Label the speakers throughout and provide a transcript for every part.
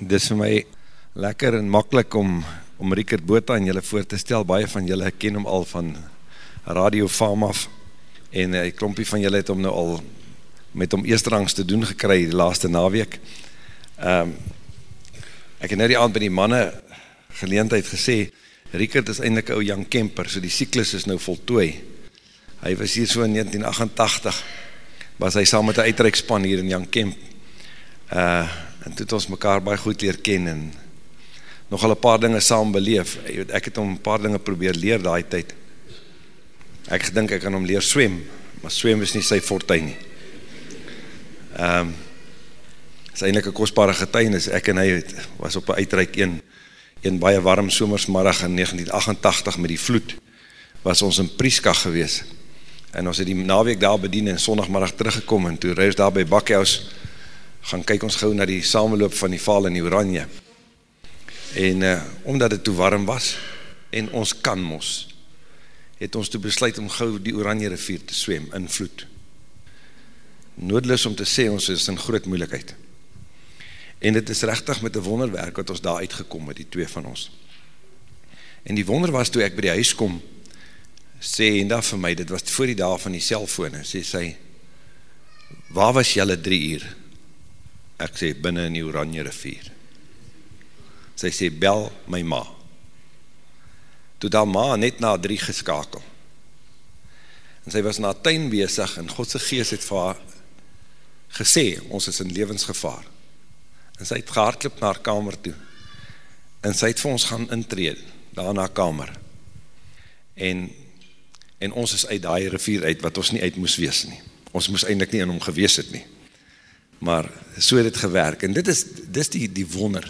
Speaker 1: Dit is vir my lekker en makkelijk om, om Rikert Bota aan julle voor te stel. Baie van julle ken hom al van Radio Fam af en een klompie van julle het hom nou al met hom eersterangs te doen gekry die laaste naweek. Um, ek het nou die aand by die manne geleentheid gesê, Rikert is eindelijk ou Jan Kemper, so die cyklus is nou voltooi. Hy was hier so in 1988, was hy saam met die uitreikspan hier in Jan Kemp. Uh, en toe het ons mekaar baie goed leer ken en nogal een paar dinge saam beleef. Ek het om een paar dinge probeer leer daai tyd. Ek gedink ek kan om leer swem, maar swem is nie sy fortuin nie. Um, is eindelijk een kostbare getuinis. Ek en hy het, was op een uitreik een, een baie warm somersmarrig in 1988 met die vloed, was ons in Prieska gewees. En ons het die naweek daar bedien en sondagmarrig teruggekom en toe reis daar by Bakkehaus gaan kyk ons gauw na die samenloop van die val in die oranje. En uh, omdat het toe warm was, en ons kan mos, het ons toe besluit om gauw die oranje rivier te swem in vloed. Noodloos om te sê, ons is in groot moeilikheid. En het is rechtig met die wonderwerk wat ons daar uitgekom het, die twee van ons. En die wonder was toe ek by die huis kom, sê en daar vir my, dit was voor die dag van die cellfone, sê sy, waar was jylle drie uur? Ek sê, binnen in die oranje rivier. Sy sê, bel my ma. Toe daar ma net na drie geskakel. En sy was na tuin bezig en Godse geest het vir haar gesê, ons is in levensgevaar. En sy het gehaardklip na haar kamer toe. En sy het vir ons gaan intreed, daar na kamer. En, en ons is uit die rivier uit, wat ons nie uit moes wees nie. Ons moes eindelijk nie in hom gewees het nie maar so het het gewerk, en dit is, dit is die, die wonder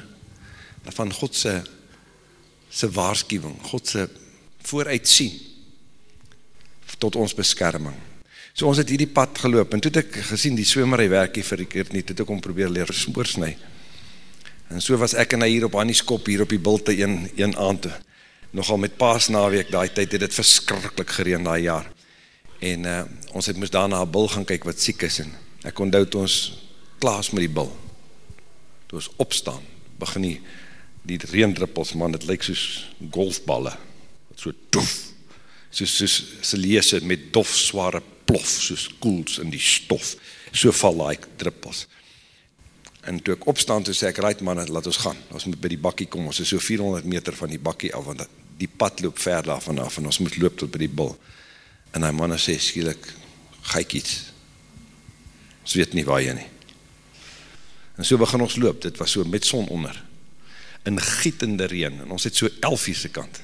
Speaker 1: van Godse se waarschuwing, Godse vooruitsien tot ons beskerming. So ons het hierdie pad geloop, en toe het ek gesien die swimmer hy werk hier vir die keer nie, toe het ek om probeer leer spoorsnij. En so was ek en hy hier op Annie's kop, hier op die bilte een, een aand toe. Nogal met paas naweek, die tyd het het verskrikkelijk gereen die jaar. En uh, ons het moest daarna een bil gaan kyk wat siek is, en ek onthoud ons klaas met die bil. Toe ons opstaan, begin die, die reendruppels, man, het lyk soos golfballe, so toef, soos, soos sy leese met dof zware plof, soos koels in die stof, so val like druppels. En toe ek opstaan, toe sê ek, right man, laat ons gaan, ons moet by die bakkie kom, ons is so 400 meter van die bakkie af, want die pad loop ver daarvan af, en ons moet loop tot by die bil. En die manne sê, skielik, ga ek iets, ons weet nie waar jy nie. En so begin ons loop, dit was so met son onder, in gietende reen, en ons het so elfiese kant,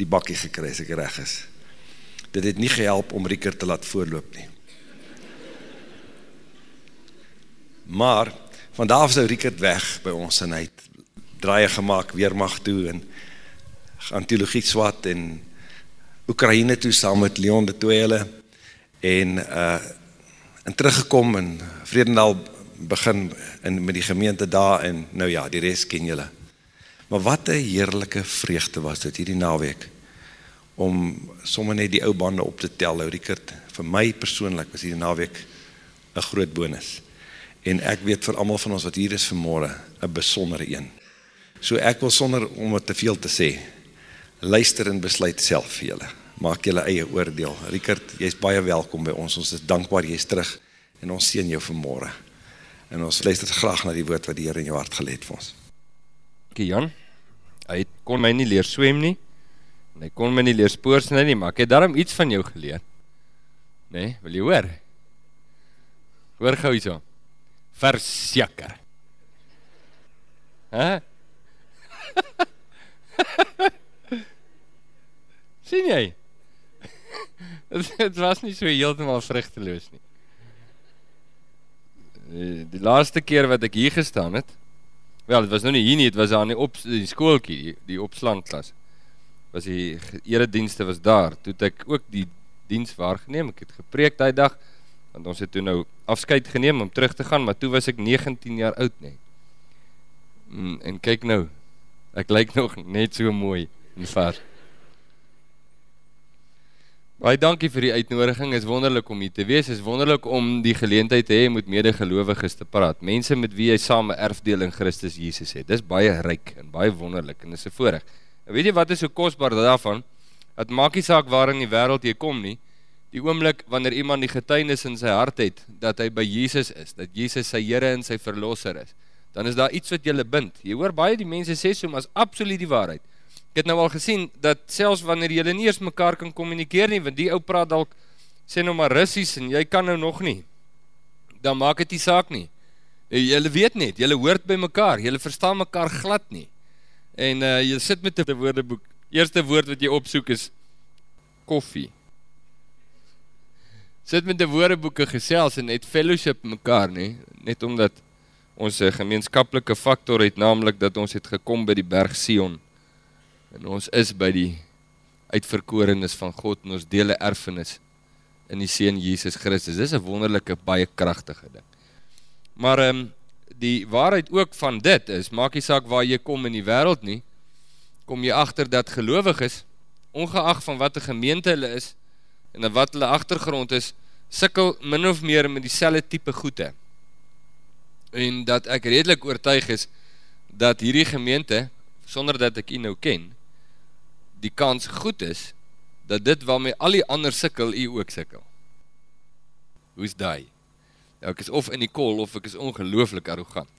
Speaker 1: die bakkie gekry, as ek reg is. Dit het nie gehelp om Rieker te laat voorloop nie. Maar, vandaag is nou Rieker weg by ons, en hy het draaie gemaakt, weermacht toe, en gaan theologie swat, en Oekraïne toe, saam met Leon de Toele, en, uh, en teruggekom, en Vredendal begin in, met die gemeente daar en nou ja, die rest ken julle. Maar wat een heerlijke vreugde was dit hierdie naweek om sommer net die ou bande op te tel, ou Rikert, vir my persoonlik was hierdie naweek een groot bonus. En ek weet vir allemaal van ons wat hier is vanmorgen, een besondere een. So ek wil sonder om te veel te sê, luister en besluit self vir julle. Maak julle eie oordeel. Rikert, jy is baie welkom by ons, ons is dankbaar jy is terug en ons sien jou vanmorgen en ons luister graag na die woord wat die Heer in jou hart geleed vir ons.
Speaker 2: Ok Jan, hy kon my nie leer swem nie, en hy kon my nie leer spoorsnij nie, maar ek het daarom iets van jou geleer. Nee, wil jy hoor? Hoor gauw iets om. Versjekker. Huh? Sien jy? Het was nie so heeltemaal vruchteloos nie die, die laaste keer wat ek hier gestaan het, wel, het was nou nie hier nie, het was aan die, op, die schoolkie, die, die opslangklas, was die eredienste was daar, toe het ek ook die dienst waargeneem, ek het gepreek die dag, want ons het toe nou afscheid geneem om terug te gaan, maar toe was ek 19 jaar oud nie. Mm, en kyk nou, ek lyk nog net so mooi en vast. Baie dankie vir die uitnodiging. Dit is wonderlik om hier te wees. Dit is wonderlik om die geleentheid te hê om met medegelowiges te praat. Mense met wie jy saam 'n erfdeel in Christus Jesus het. Dis baie ryk en baie wonderlik en dis 'n voorreg. En weet jy wat is so kosbaar daarvan? Dit maak nie saak waar in die wêreld jy kom nie. Die oomblik wanneer iemand die getuienis in sy hart het dat hy by Jesus is, dat Jesus sy Here en sy verlosser is, dan is daar iets wat julle bind. Jy hoor baie die mense sê so, maar is absoluut die waarheid. Ek het nou al gesien dat selfs wanneer julle nie eers mekaar kan kommunikeer nie, want die ou praat dalk sê nou maar Russies en jy kan nou nog nie. Dan maak dit nie saak nie. Eh, julle weet net, julle hoort by mekaar, julle verstaan mekaar glad nie. En uh jy sit met 'n woordeboek. Eerste woord wat jy opsoek is koffie. Sit met 'n woordeboek gesels en net fellowship mekaar, nê? Net omdat ons 'n gemeenskaplike faktor het, naamlik dat ons het gekom by die berg Sion. En ons is by die uitverkorenes van God en ons deel 'n erfenis in die seun Jesus Christus. Dis 'n wonderlike baie kragtige ding. Maar ehm um, die waarheid ook van dit is, maak nie saak waar jy kom in die wêreld nie, kom jy agter dat gelowiges ongeag van watter gemeente hulle is en wat hulle agtergrond is, sukkel min of meer met dieselfde tipe goede. En dat ek redelik oortuig is dat hierdie gemeente sonder dat ek u nou ken, die kans goed is dat dit waarmee al die ander sukkel, u ook sukkel. Hoe's daai? Ja, ek is of in die kol of ek is ongelooflik arrogant.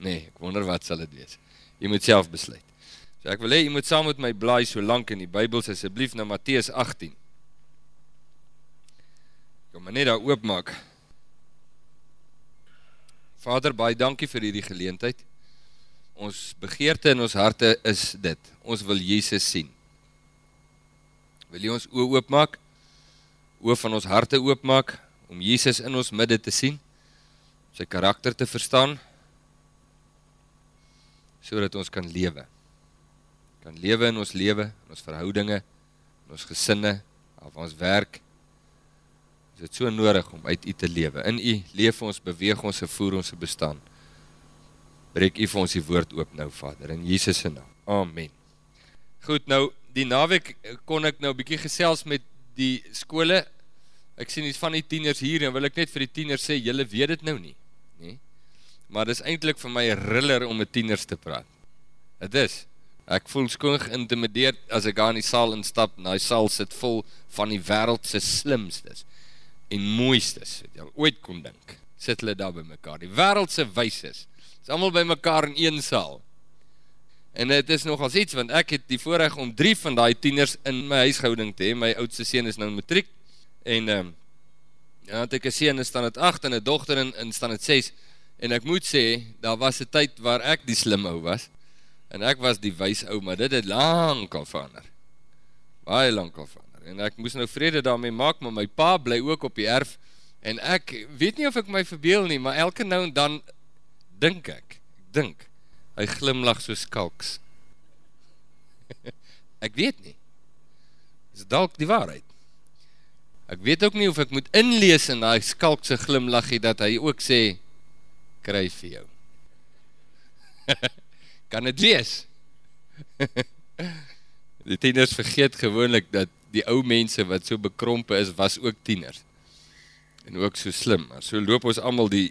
Speaker 2: Nee, ek wonder wat sal dit wees. Jy moet self besluit. So ek wil hê jy moet saam met my blaai so lank in die Bybel asseblief na Matteus 18. Kom maar net daar oopmaak. Vader, baie dankie vir hierdie geleentheid. Ons begeerte in ons harte is dit. Ons wil Jesus sien. Wil jy ons oë oopmaak? Oë van ons harte oopmaak om Jesus in ons midde te sien? Sy karakter te verstaan sodat ons kan lewe. Kan lewe in ons lewe, in ons verhoudinge, in ons gesinne, of ons werk. Dit is so nodig om uit U te lewe. In U leef ons, beweeg ons, voer ons se bestaan breek U vir ons die woord oop nou, Vader, in Jesus se naam. Amen. Goed, nou die naweek kon ek nou 'n bietjie gesels met die skole. Ek sien iets van die tieners hier en wil ek net vir die tieners sê, julle weet dit nou nie, nê? Maar dis eintlik vir my 'n riller om met tieners te praat. Dit is. Ek voel skoon geïntimideer as ek daar in die saal instap. Die saal sit vol van die wêreld se slimstes en mooistes wat jy ooit kon dink. Sit hulle daar by mekaar. Die wêreld se wyses is allemaal by mekaar in een saal. En het is nogals iets, want ek het die voorrecht om drie van die tieners in my huishouding te hee. My oudste sien is nou in matriek. En um, dan had ek een sien in stand het 8 en een dochter in, in stand het 6. En ek moet sê, daar was een tyd waar ek die slim ou was. En ek was die wijs ou, maar dit het lang al verander. Baie lang al verander. En ek moes nou vrede daarmee maak, maar my pa bly ook op die erf. En ek weet nie of ek my verbeel nie, maar elke nou en dan dink ek, ek dink, hy glimlach so skalks. ek weet nie, is dalk die waarheid. Ek weet ook nie of ek moet inlees in die skalkse glimlachie, dat hy ook sê, kry vir jou. kan het wees? die tieners vergeet gewoonlik, dat die ou mense wat so bekrompe is, was ook tieners. En ook so slim. So loop ons allemaal die,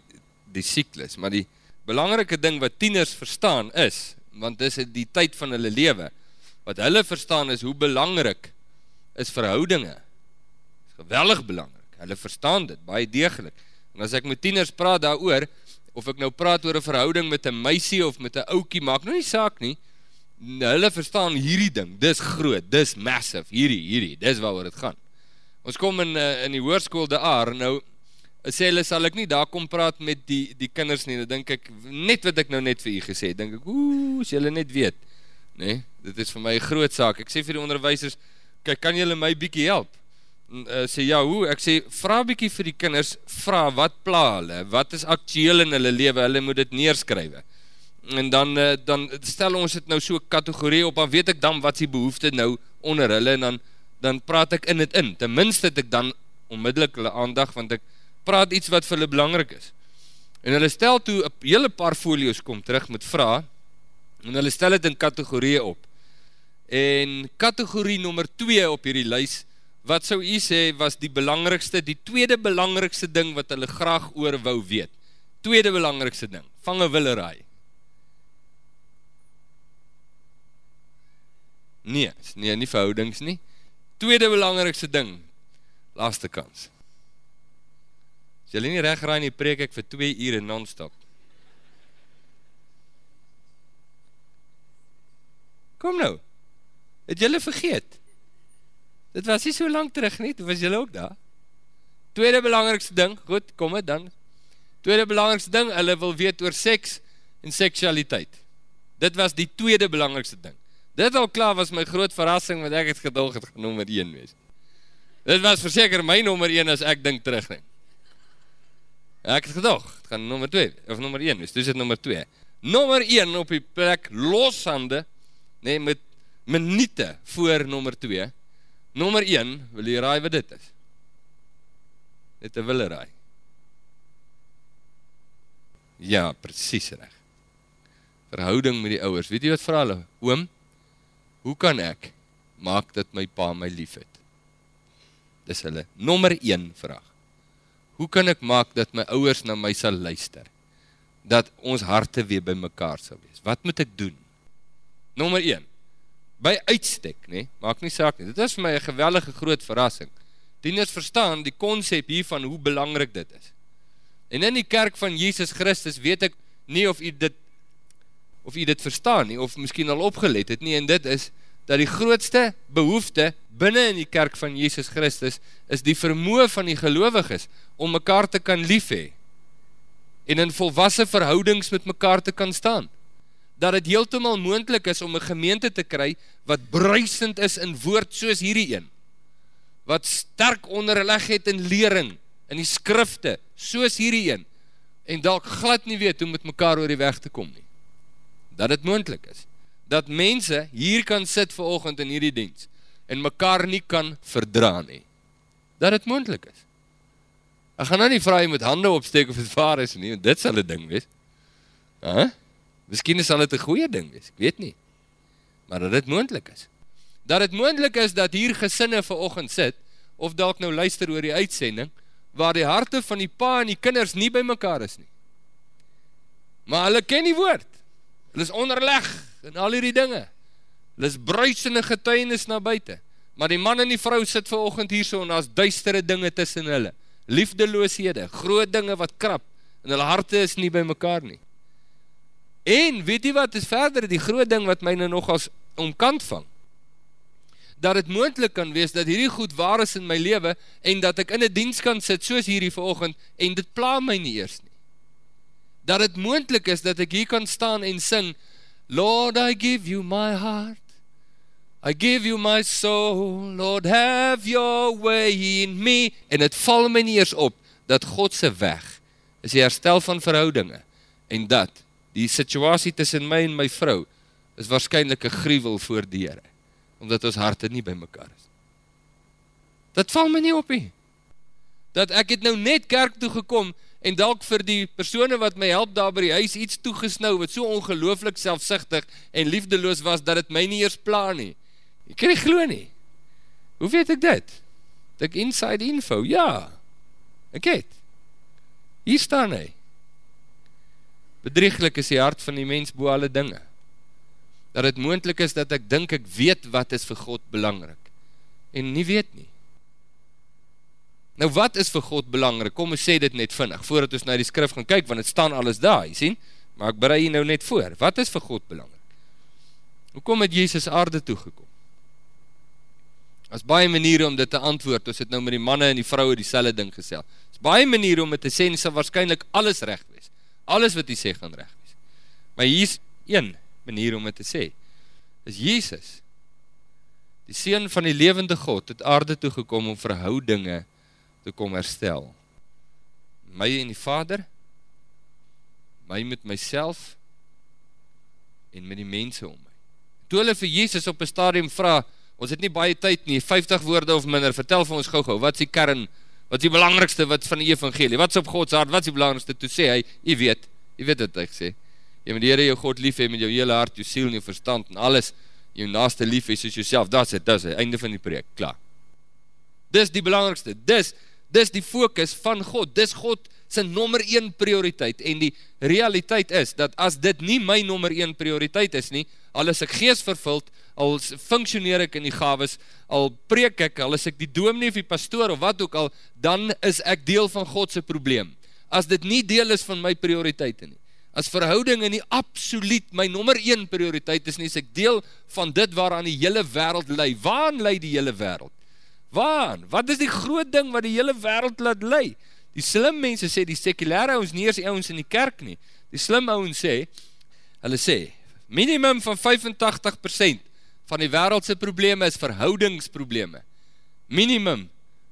Speaker 2: die cyklus. Maar die, belangrike ding wat tieners verstaan is, want dis die tyd van hulle lewe, wat hulle verstaan is hoe belangrik is verhoudinge. Is geweldig belangrik. Hulle verstaan dit baie deeglik. En as ek met tieners praat daaroor, of ek nou praat oor 'n verhouding met 'n meisie of met 'n ouetjie, maak nou nie saak nie. Hulle verstaan hierdie ding. Dis groot, dis massive. Hierdie, hierdie, dis waaroor dit gaan. Ons kom in eh, in die hoërskool De Aar nou sê hulle sal ek nie daar kom praat met die die kinders nie. Dan dink ek net wat ek nou net vir u gesê het. Dink ek, ooh, as julle net weet, nê? Nee, dit is vir my 'n groot saak. Ek sê vir die onderwysers, kyk, kan julle my bietjie help? Uh, sê ja, hoe? Ek sê vra bietjie vir die kinders, vra wat pla hulle? Wat is aktueel in hulle lewe? Hulle moet dit neerskryf. En dan uh, dan stel ons dit nou so kategorie op, dan weet ek dan wat se behoefte nou onder hulle en dan dan praat ek in dit in. Ten minste het ek dan onmiddellik hulle aandag want ek praat iets wat vir hulle belangrik is. En hulle stel toe hele paar folio's kom terug met vrae en hulle stel dit in kategorieë op. En kategorie nommer 2 op hierdie lys, wat sou u sê was die belangrikste, die tweede belangrikste ding wat hulle graag oor wou weet? Tweede belangrikste ding, vang 'n willeraai. Nee, nee, nie verhoudings nie. Tweede belangrikste ding, laaste kans. As jy nie reg raai nie, preek ek vir 2 ure non-stop. Kom nou. Het julle vergeet? Dit was nie so lank terug nie, was julle ook daar? Tweede belangrikste ding, goed, kom dit dan. Tweede belangrikste ding, hulle wil weet oor seks en seksualiteit. Dit was die tweede belangrikste ding. Dit al klaar was my groot verrassing want ek het gedog het genoem met 1 wees. Dit was verseker my nommer 1 as ek dink terugdink. Ek het gedog, dit gaan nommer 2 of nommer 1 wees. Dis dit nommer 2. Nommer 1 op die plek loshande nee met minute voor nommer 2. Nommer 1, wil jy raai wat dit is? Dit 'n willeraai. Ja, presies reg. Verhouding met die ouers. Weet jy wat vra hulle? Oom, hoe kan ek maak dat my pa my liefhet? Dis hulle nommer 1 vraag. Hoe kan ek maak dat my ouers na my sal luister? Dat ons harte weer bymekaar sal wees. Wat moet ek doen? Nommer by uitstek, nê? Maak nie saak nie. Dit is vir my 'n gewellige groot verrassing. Dieners verstaan die konsep hiervan hoe belangrik dit is. En in die kerk van Jesus Christus weet ek nie of u dit of u dit verstaan nie of miskien al opgelet het nie en dit is dat die grootste behoefte binne in die kerk van Jesus Christus is die vermoë van die gelowiges om mekaar te kan lief hê en in volwasse verhoudings met mekaar te kan staan dat dit heeltemal moontlik is om 'n gemeente te kry wat bruisend is in woord soos hierdie een. Wat sterk onderleg het in lering in die skrifte soos hierdie een en dalk glad nie weet hoe met mekaar oor die weg te kom nie. Dat dit moontlik is dat mense hier kan sit ver oggend in hierdie diens en mekaar nie kan verdra nie. Dat dit moontlik is. Ek gaan nou nie vra jy moet hande opsteek of dit waar is nie, dit sal 'n ding wees. Hæ? Huh? Miskien sal dit 'n goeie ding wees, ek weet nie. Maar dat dit moontlik is. Dat dit moontlik is dat hier gesinne ver oggend sit of dalk nou luister oor die uitsending waar die harte van die pa en die kinders nie bymekaar is nie. Maar hulle ken die woord. Hulle is onderleg in al hierdie dinge. Hulle is bruisende getuienis na buite. Maar die man en die vrou sit ver oggend hierso en daar's duistere dinge tussen hulle. Liefdeloosheid, groot dinge wat krap en hulle harte is nie bymekaar nie. En weet jy wat is verder die groot ding wat my nou nog as omkant vang? Dat dit moontlik kan wees dat hierdie goed waar is in my lewe en dat ek in 'n diens kan sit soos hierdie vanoggend en dit pla my nie eers nie. Dat dit moontlik is dat ek hier kan staan en sing Lord I give you my heart I give you my soul Lord have your way in me en dit val my nie eers op dat God se weg is die herstel van verhoudinge en dat die situasie tussen my en my vrou is waarskynlik 'n gruwel voor die Here omdat ons harte nie bymekaar is. Dit val my nie op nie. Dat ek het nou net kerk toe gekom en dalk vir die persone wat my help daar by die huis iets toegesnou wat so ongelooflik selfsugtig en liefdeloos was dat dit my nie eers pla nie. Ek kan nie glo nie. Hoe weet ek dit? Dit inside info. Ja. Ek het. Hier staan hy. Bedrieglik is die hart van die mens bo alle dinge. Dat dit moontlik is dat ek dink ek weet wat is vir God belangrik en nie weet nie. Nou wat is vir God belangrik? Kom ons sê dit net vinnig voordat ons na die skrif gaan kyk want dit staan alles daar, jy sien? Maar ek berei hier nou net voor. Wat is vir God belangrik? Hoekom het Jesus aarde toe gekom? As baie maniere om dit te antwoord. Ons het nou met die manne en die vroue dieselfde ding gesê. Dis baie maniere om dit te sê en sal waarskynlik alles reg wees. Alles wat hy sê gaan reg wees. Maar hier's een manier om dit te sê. Is Jesus die seun van die lewende God het aarde toe gekom om verhoudinge te kom herstel. My en die Vader, my met myself en met die mense om my. Toe hulle vir Jesus op 'n stadium vra, ons het nie baie tyd nie, 50 woorde of minder, vertel vir ons gou-gou, wat is die kern Wat is die belangrikste wat van die evangelie? Wat is op God se hart? Wat is die belangrikste? Toe sê hy, jy weet, jy weet wat hy sê. Jy moet die Here jou God lief hê met jou hele hart, jou siel en jou verstand en alles jou naaste lief hê soos jouself. Dit's dit, dis die einde van die preek. Klaar. Dis die belangrikste. Dis dis die fokus van God. Dis God se nommer 1 prioriteit en die realiteit is dat as dit nie my nommer 1 prioriteit is nie, al is ek geesvervuld, al funksioneer ek in die gawes, al preek ek, al is ek die dominee of die pastoor of wat ook al, dan is ek deel van God se probleem. As dit nie deel is van my prioriteite nie as verhoudinge nie absoluut my nommer 1 prioriteit is nie, is ek deel van dit waaraan die hele wêreld lei. Waaraan lei die hele wêreld? Waaraan? Wat is die groot ding wat die hele wêreld laat lei? Die slim mense sê die sekulêre ouens nie eens die ouens in die kerk nie. Die slim ouens sê hulle sê minimum van 85% van die wêreld se probleme is verhoudingsprobleme. Minimum.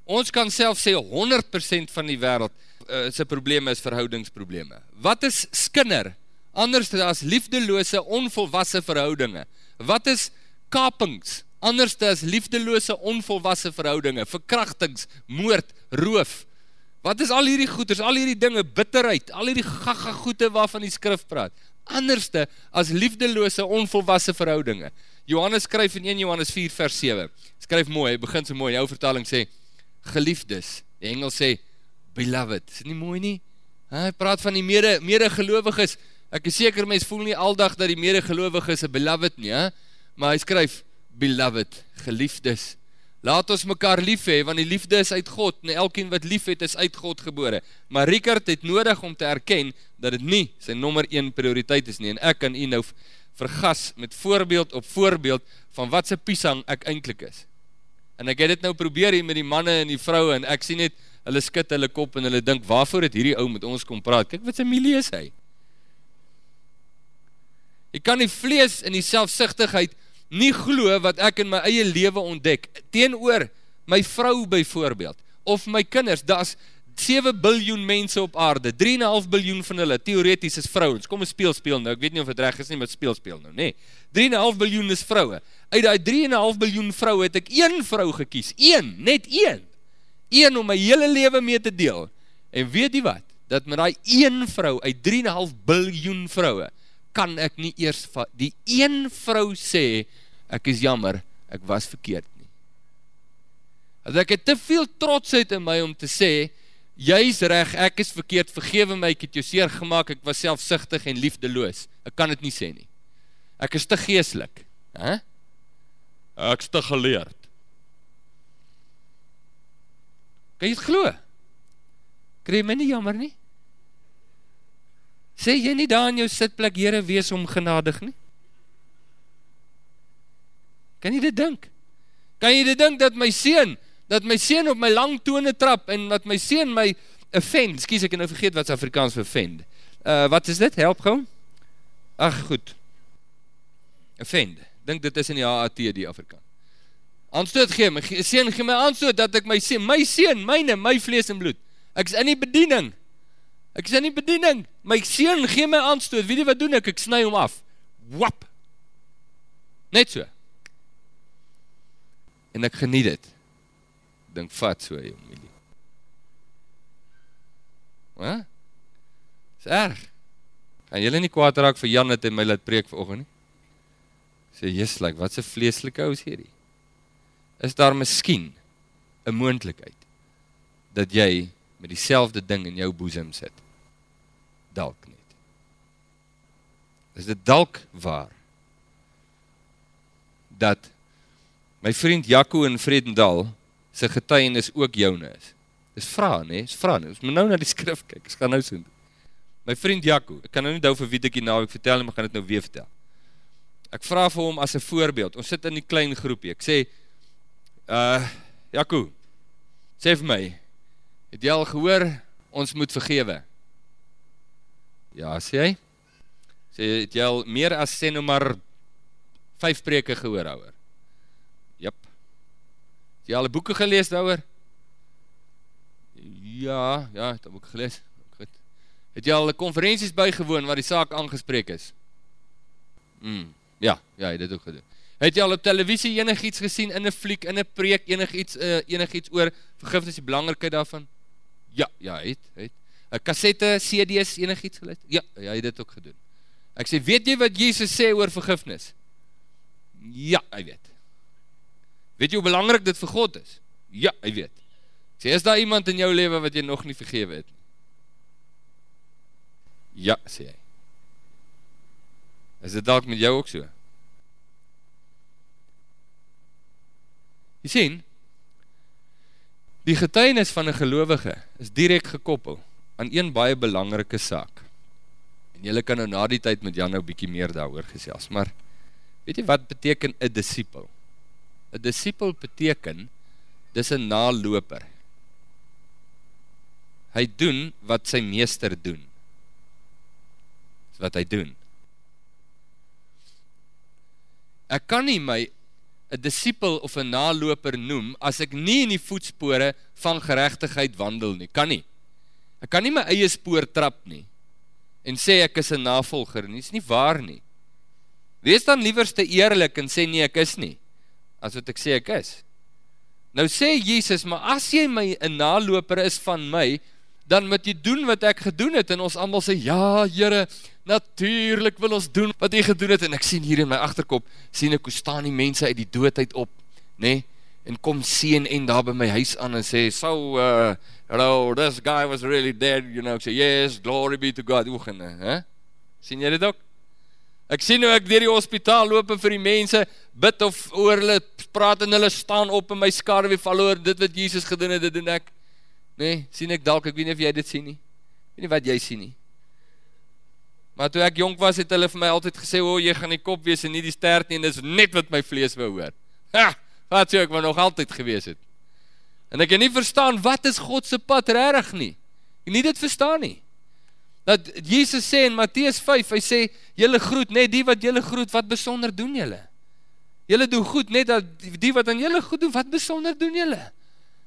Speaker 2: Ons kan self sê 100% van die wêreld uh, se probleme is verhoudingsprobleme. Wat is skinder? Anders as liefdelose onvolwasse verhoudinge. Wat is kapings? Anders as liefdelose onvolwasse verhoudinge, verkrachtings, moord, roof. Wat is al hierdie goeters, al hierdie dinge, bitterheid, al hierdie gaga goede waarvan die skrif praat? Anderste as liefdelose onvolwasse verhoudinge. Johannes skryf in 1 Johannes 4 vers 7. Skryf mooi, hy begin so mooi. Jou vertaling sê geliefdes. Die Engels sê beloved. Is nie mooi nie? Hy praat van die mede medegelowiges. Ek is seker mense voel nie aldag dat die medegelowiges 'n beloved nie, hè? Maar hy skryf beloved, geliefdes. Laat ons mekaar lief hê want die liefde is uit God en elkeen wat liefhet is uit God gebore. Maar Richard het nodig om te erken dat dit nie sy nommer 1 prioriteit is nie en ek kan u nou vergas met voorbeeld op voorbeeld van wat se piesang ek eintlik is. En ek het dit nou probeer hier met die manne en die vroue en ek sien net hulle skud hulle kop en hulle dink waarvoor het hierdie ou met ons kom praat? Kyk wat sy milie is hy. Ek kan die vlees en die selfsugtigheid nie glo wat ek in my eie lewe ontdek teenoor my vrou byvoorbeeld of my kinders. Daar's 7 biljoen mense op aarde. 3.5 biljoen van hulle teoreties is vrouens. Kom ons speel speel nou. Ek weet nie of dit reg is nie, maar speel speel nou, nê. Nee. 3.5 biljoen is vroue. Uit daai 3.5 biljoen vroue het ek een vrou gekies. Een, net een een om my hele lewe mee te deel. En weet jy wat? Dat met daai een vrou uit 3.5 biljoen vroue kan ek nie eers die een vrou sê ek is jammer, ek was verkeerd nie. As ek het te veel trotsheid in my om te sê jy's reg, ek is verkeerd, vergewe my, ek het jou seer gemaak, ek was selfsugtig en liefdeloos. Ek kan dit nie sê nie. Ek is te geestelik, hè? Ek is te geleerd. Kan jy het glo? Kry my nie jammer nie? Sê jy nie daar in jou sitplek, Here, wees om genadig nie? Kan jy dit dink? Kan jy dit dink dat my seun, dat my seun op my lang tone trap en dat my seun my offend, skus ek nou vergeet wat Afrikaans vir offend. Uh wat is dit? Help gou. Ag goed. Offend. Dink dit is in die HAT die Afrikaans aanstoot gee, my seun gee my aanstoot dat ek my seun, my seun, myne, my vlees en bloed. Ek is in die bediening. Ek is in die bediening. My seun gee my aanstoot. Weet jy wat doen ek? Ek sny hom af. Wap. Net so. En ek geniet dit. Dink vat so, Emilie. Wat? Dis erg. Kan julle nie kwaad raak vir Jan het my laat preek vanoggend nie? Sê, "Jesus, like, wat 'n vleeslike ou is hierdie." is daar miskien 'n moontlikheid dat jy met dieselfde ding in jou boesem sit. Dalk net. Is dit dalk waar dat my vriend Jaco in Vredendal se getuienis ook joune is? Dis vra, nê? Dis vra. Ons moet nou na die skrif kyk. Ek gaan nou sien. My vriend Jaco, ek kan nou nie onthou vir wie ek die naweek vertel nie, maar gaan dit nou weer vertel. Ek vra vir hom as 'n voorbeeld. Ons sit in 'n klein groepie. Ek sê Uh Jaco. Sê vir my, het jy al gehoor ons moet vergewe? Ja, sê hy. Sê het jy al meer as sê nou maar 5 preke gehoor daaroor? Jep. Het jy al 'n boeke gelees daaroor? Ja, ja, het 'n boek gelees. Goed. Het jy al 'n konferensies bygewoon waar die saak aangespreek is? Mm. Ja, ja, het dit ook gedoen. Het jy al op televisie enigiets gesien in 'n fliek, in 'n preek, enigiets uh, enigiets oor vergifnis die belangrikheid daarvan? Ja, ja, het, het. 'n Kassette, CD's, enigiets geluister? Ja, hy het dit ook gedoen. Ek sê, weet jy wat Jesus sê oor vergifnis? Ja, hy weet. Weet jy hoe belangrik dit vir God is? Ja, hy weet. Sê is daar iemand in jou lewe wat jy nog nie vergewe het nie? Ja, sê hy. Is dit dalk met jou ook so? Jy sien, die getuienis van 'n gelowige is direk gekoppel aan een baie belangrike saak. En julle kan nou na die tyd met Jan nou bietjie meer daaroor gesels, maar weet jy wat beteken 'n disipel? 'n Disipel beteken dis 'n naloper. Hy doen wat sy meester doen. Dis wat hy doen. Ek kan nie my 'n disipel of 'n naloper noem as ek nie in die voetspore van geregtigheid wandel nie. Kan nie. Ek kan nie my eie spoor trap nie en sê ek is 'n navolger nie. Dis nie waar nie. Wees dan liewerste eerlik en sê nee, ek is nie as wat ek sê ek is. Nou sê Jesus, maar as jy my 'n naloper is van my, dan moet jy doen wat ek gedoen het en ons almal sê ja, Here, natuurlik wil ons doen wat jy gedoen het en ek sien hier in my agterkop sien ek hoe staan die mense uit die dood uit op, nê? Nee? En kom seën en daar by my huis aan en sê, "So, uh, hello, this guy was really dead, you know." Ek sê, "Yes, glory be to God." Oek en, hè? Sien jy dit ook? Ek sien hoe ek deur die hospitaal loop en vir die mense bid of oor hulle praat en hulle staan op en my skare weer val oor dit wat Jesus gedoen het, dit doen ek. Nee, sien ek dalk, ek weet nie of jy dit sien nie. Ek weet nie wat jy sien nie. Maar toe ek jonk was, het hulle vir my altyd gesê, "O, oh, jy gaan die kop wees en nie die stert nie," en dis net wat my vlees wou hoor. Ha, wat sê ek maar nog altyd gewees het. En ek het nie verstaan wat is God se pad regtig nie. Ek nie dit verstaan nie. Dat Jesus sê in Matteus 5, hy sê, "Julle groet net die wat julle groet, wat besonder doen julle?" Julle doen goed net dat die wat aan julle goed doen, wat besonder doen julle?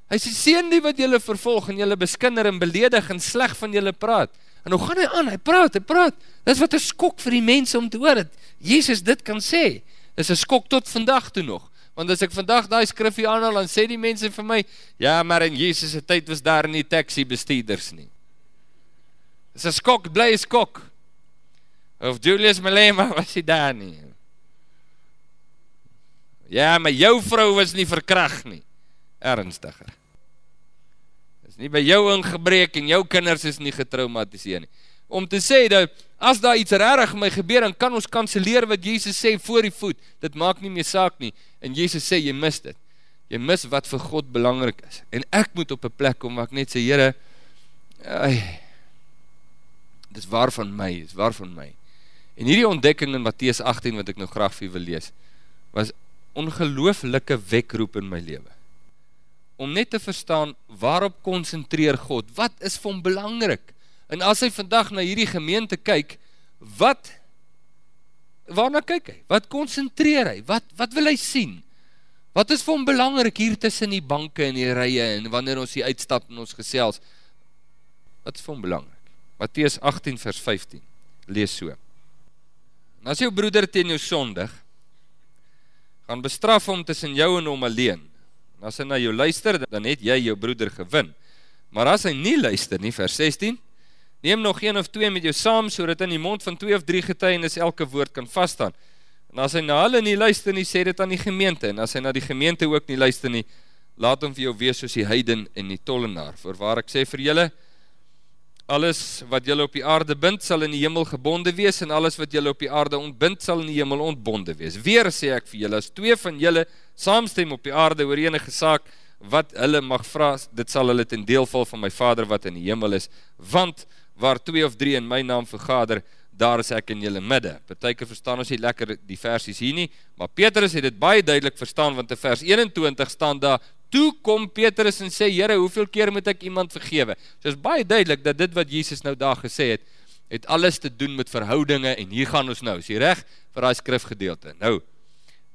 Speaker 2: Hy sê seën die wat julle vervolg en julle beskinder en beledig en sleg van julle praat. En nou gaan hy aan, hy praat, hy praat. Dis wat 'n skok vir die mense om te hoor dat Jesus dit kan sê. Dis 'n skok tot vandag toe nog. Want as ek vandag daai skrifgie aanhaal dan sê die mense vir my, ja, maar in Jesus se tyd was daar nie taxi bestuurders nie. Dis 'n skok, bly 'n skok. Of Julius Malema was hy daar nie. Ja, maar jou vrou was nie verkrag nie ernstiger. Is nie by jou ingebreek en jou kinders is nie getraumatiseer nie. Om te sê dat as daar iets regtig my gebeur, dan kan ons kanselleer wat Jesus sê voor die voet. Dit maak nie meer saak nie. En Jesus sê jy mis dit. Jy mis wat vir God belangrik is. En ek moet op 'n plek kom waar ek net sê Here, ai dis waar van my, dis waar van my. En hierdie ontdekking in Matteus 18 wat ek nou graag vir julle wil lees, was ongelooflike wekroep in my lewe om net te verstaan waarop konsentreer God? Wat is vir hom belangrik? En as hy vandag na hierdie gemeente kyk, wat waarna kyk hy? Wat konsentreer hy? Wat wat wil hy sien? Wat is vir hom belangrik hier tussen die banke en die rye en wanneer ons hier uitstap en ons gesels? Wat is vir hom belangrik? Matteus 18 vers 15. Lees so. En as jou broeder teen jou sondig, gaan bestraf hom tussen jou en hom alleen. As hy na jou luister, dan het jy jou broeder gewin. Maar as hy nie luister nie, vers 16, neem nog een of twee met jou saam, so dat in die mond van twee of drie getuienis elke woord kan vaststaan. En as hy na hulle nie luister nie, sê dit aan die gemeente. En as hy na die gemeente ook nie luister nie, laat hom vir jou wees soos die heiden en die tollenaar. Voorwaar ek sê vir julle, alles wat julle op die aarde bind, sal in die hemel gebonde wees, en alles wat julle op die aarde ontbind, sal in die hemel ontbonde wees. Weer sê ek vir julle, as twee van julle saamstem op die aarde oor enige saak wat hulle mag vra, dit sal hulle ten deel val van my Vader wat in die hemel is, want waar twee of drie in my naam vergader, daar is ek in julle midde. Partyke verstaan ons nie lekker die versies hier nie, maar Petrus het dit baie duidelik verstaan want in vers 21 staan daar Toe kom Petrus en sê, Here, hoeveel keer moet ek iemand vergewe? So is baie duidelik dat dit wat Jesus nou daar gesê het, het alles te doen met verhoudinge en hier gaan ons nou. Is jy reg vir daai skrifgedeelte? Nou,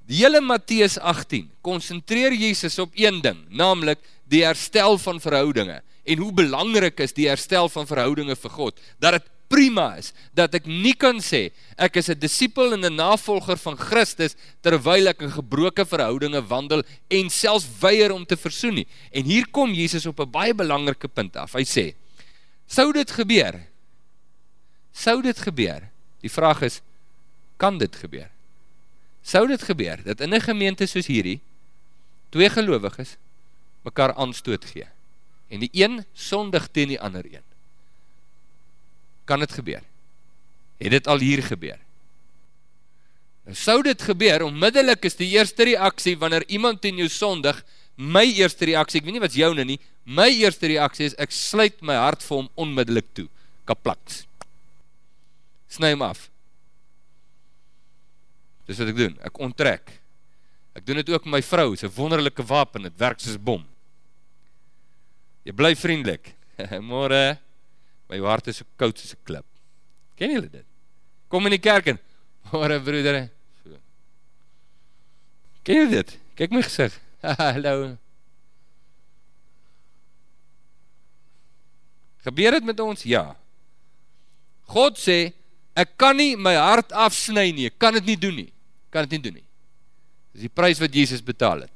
Speaker 2: Die hele Matteus 18 konsentreer Jesus op een ding, naamlik die herstel van verhoudinge. En hoe belangrik is die herstel van verhoudinge vir God? Dat dit prima is dat ek nie kan sê ek is 'n disipel en 'n navolger van Christus terwyl ek in gebroke verhoudinge wandel en selfs weier om te versoen nie. En hier kom Jesus op 'n baie belangrike punt af. Hy sê: "Sou dit gebeur? Sou dit gebeur? Die vraag is: kan dit gebeur?" Sou dit gebeur dat in 'n gemeente soos hierdie twee gelowiges mekaar aanstoot gee en die een sondig teen die ander een. Kan dit gebeur? Het dit al hier gebeur? Nou sou dit gebeur, onmiddellik is die eerste reaksie wanneer iemand teen jou sondig, my eerste reaksie, ek weet nie wat joune nie, my eerste reaksie is ek sluit my hart vir hom onmiddellik toe. Kaplaks. Sny hom af. Dis wat ek doen. Ek onttrek. Ek doen dit ook met my vrou, sy wonderlike wapen, dit werk soos bom. Jy bly vriendelik. Môre. My hart is so koud soos 'n klip. Ken julle dit? Kom in die kerk en môre broeder. Ken jy dit? Kyk my gesig. Hallo. Gebeur dit met ons? Ja. God sê, ek kan nie my hart afsny nie. Ek kan dit nie doen nie. Kan dit nie doen nie. Dis die prys wat Jesus betaal het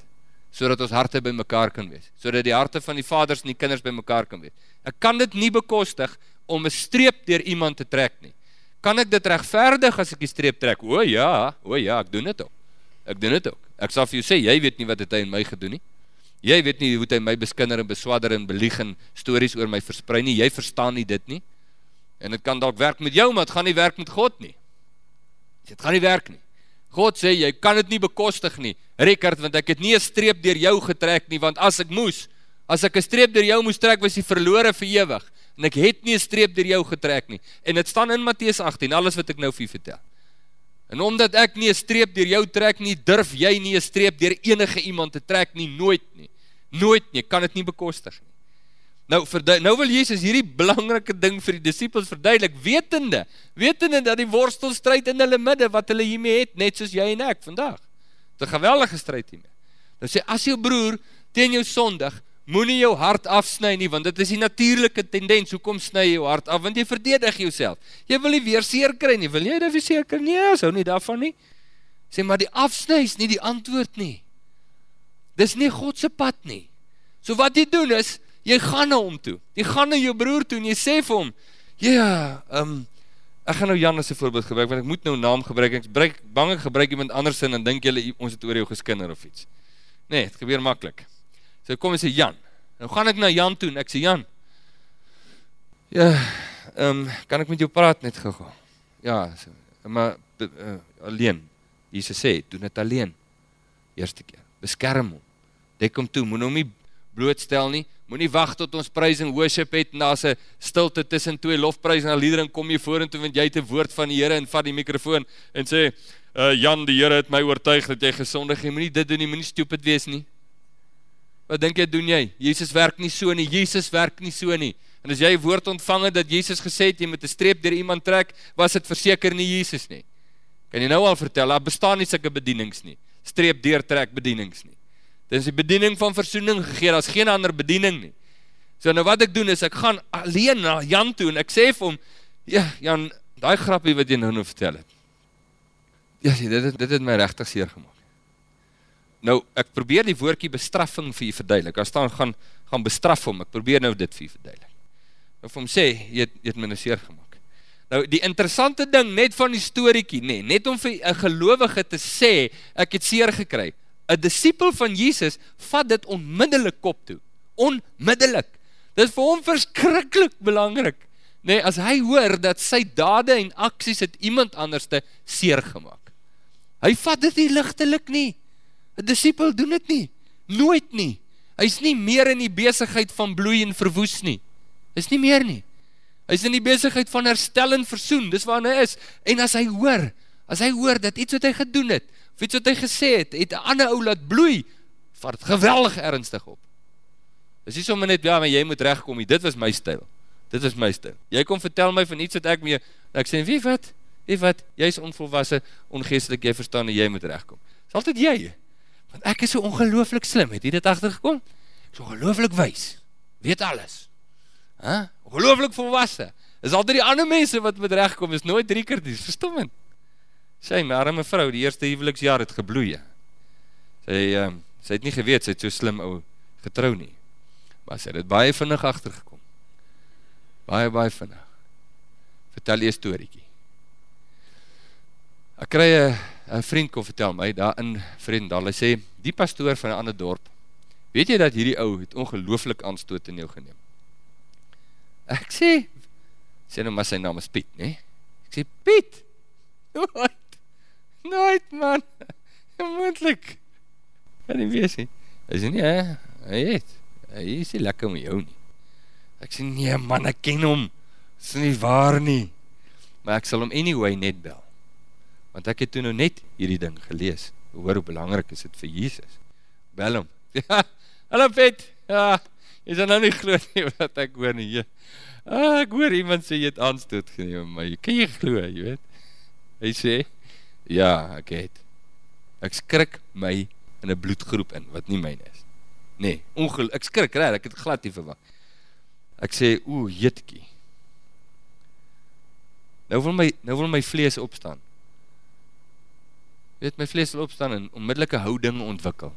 Speaker 2: sodat ons harte bymekaar kan wees, sodat die harte van die vaders en die kinders bymekaar kan wees. Ek kan dit nie bekostig om 'n streep deur iemand te trek nie. Kan ek dit regverdig as ek die streep trek? O ja, o ja, ek doen dit ook. Ek doen dit ook. Ek sal vir jou sê, jy weet nie wat het hy in my gedoen nie. Jy weet nie hoe hy my beskinder en beswadder en belieg en stories oor my versprei nie. Jy verstaan nie dit nie. En dit kan dalk werk met jou, maar dit gaan nie werk met God nie. Dit gaan nie werk nie. God sê jy kan dit nie bekostig nie. Rekord want ek het nie 'n streep deur jou getrek nie want as ek moes, as ek 'n streep deur jou moes trek was jy verlore vir ewig. En ek het nie 'n streep deur jou getrek nie. En dit staan in Matteus 18 alles wat ek nou vir julle vertel. En omdat ek nie 'n streep deur jou trek nie, durf jy nie 'n streep deur enige iemand te trek nie, nooit nie. Nooit nie, kan dit nie bekostig nie. Nou nou wil Jesus hierdie belangrike ding vir die disippels verduidelik, wetende, wetende dat die worstelstryd in hulle midde wat hulle hiermee het, net soos jy en ek vandag. 'n Geweldige stryd hiermee. Nou sê as jou broer teen jou sondig, moenie jou hart afsny nie, want dit is die natuurlike tendens. Hoekom sny jy jou hart af? Want jy verdedig jouself. Jy wil nie weer seer kry nie. Wil jy dit weer seer kry? Nee, sou nie daarvan nie. Sê maar die afsny is nie die antwoord nie. Dis nie God se pad nie. So wat jy doen is jy gaan na hom toe. Jy gaan na jou broer toe en jy sê vir hom, "Ja, yeah, ehm um, ek gaan nou Jan as 'n voorbeeld gebruik want ek moet nou naam gebruik. Ek gebruik bang ek gebruik iemand anders en dink julle ons het oor jou geskinder of iets." Nee, dit gebeur maklik. So kom en sê Jan. Nou gaan ek na Jan toe en ek sê Jan. Ja, ehm um, kan ek met jou praat net gou-gou? Ja, so, maar uh, alleen. Jesus sê, doen dit alleen. Eerste keer. Beskerm hom. Dek hom toe. Moenie hom nie blootstel nie. Moenie wag tot ons prys en worship het en daar's 'n stilte tussen twee lofprys en liedering kom jy vorentoe want jy het 'n woord van die Here en vat die mikrofoon en sê uh, Jan die Here het my oortuig dat jy gesondig is. Moenie dit doen nie, moenie stupid wees nie. Wat dink jy doen jy? Jesus werk nie so nie. Jesus werk nie so nie. En as jy 'n woord ontvang het dat Jesus gesê het jy moet 'n streep deur iemand trek, was dit verseker nie Jesus nie. Kan jy nou al vertel, daar bestaan nie sulke bedienings nie. Streep deur trek bedienings nie. Dis die bediening van verzoening gegee, daar's geen ander bediening nie. So nou wat ek doen is ek gaan alleen na Jan toe en ek sê vir hom, ja, Jan, daai grappie wat jy nou nou vertel het. Ja, dit het, dit het my regtig seer gemaak. Nou, ek probeer die woordjie bestraffing vir u verduidelik. Daar staan gaan gaan bestraf hom. Ek probeer nou dit vir u verduidelik. Nou vir hom sê, jy het, jy het my nou seer gemaak. Nou die interessante ding net van die storieetjie, nê, nee, net om vir 'n gelowige te sê ek het seer gekry. 'n disipel van Jesus vat dit onmiddellik kop toe. Onmiddellik. Dit is vir hom verskriklik belangrik, nê, nee, as hy hoor dat sy dade en aksies het iemand anderste seer gemaak. Hy vat dit nie ligtelik nie. 'n Disipel doen dit nie. Nooit nie. Hy's nie meer in die besigheid van bloei en verwoes nie. Is nie meer nie. Hy's in die besigheid van herstel en versoen. Dis waar hy is. En as hy hoor, as hy hoor dat iets wat hy gedoen het, of iets wat hy gesê het, het 'n ander ou laat bloei, vat geweldig ernstig op. Dis nie sommer net ja, maar jy moet regkom nie. Dit was my styl. Dit is my styl. Jy kom vertel my van iets wat ek mee ek sê wie wat? Wie wat? Jy's onvolwasse, ongeestelik, jy verstaan nie jy moet regkom. Dis altyd jy. Want ek is so ongelooflik slim. Het jy dit agtergekom? So ongelooflik wys. Weet alles. Hæ? Huh? Ongelooflik volwasse. Is altyd die ander mense wat moet regkom, is nooit drie keer dis verstommend. Sy arme vrou, die eerste huweliksjaar het gebloei. Sy uh, sy het nie geweet sy het so slim ou getrou nie. Maar sy het dit baie vinnig agtergekom. Baie baie vinnig. Vertel jy 'n storieetjie. Ek kry 'n 'n vriend kom vertel my daar in Vredendal. Hy sê die pastoor van 'n ander dorp. Weet jy dat hierdie ou het ongelooflik aanstoot in jou geneem? Ek sê sê nou maar sy naam is Piet, né? Nee? Ek sê Piet. Nooit. Man. Moontlik. Kan nie wees nie. Hy sê nee, hy het. Hy is nie lekker met jou nie. Ek sê nee man, ek ken hom. Dis nie waar nie. Maar ek sal hom anyway net bel. Want ek het toe nou net hierdie ding gelees. Hoor hoe belangrik is dit vir Jesus. Bel hom. Ja. Hallo Piet. Ja. Jy sal nou nie glo nie wat ek hoor nie. Ja. Ah, ek hoor iemand sê jy het aanstoot geneem, maar jy kan jy glo, jy weet. Hy sê, ja, ek het. Ek skrik my in 'n bloedgroep in wat nie myne is. Nee, ongel ek skrik reg, ek het glad nie verwag. Ek sê, ooh, jetjie. Nou wil my nou wil my vlees opstaan. Weet my vlees wil opstaan en onmiddellike houding ontwikkel.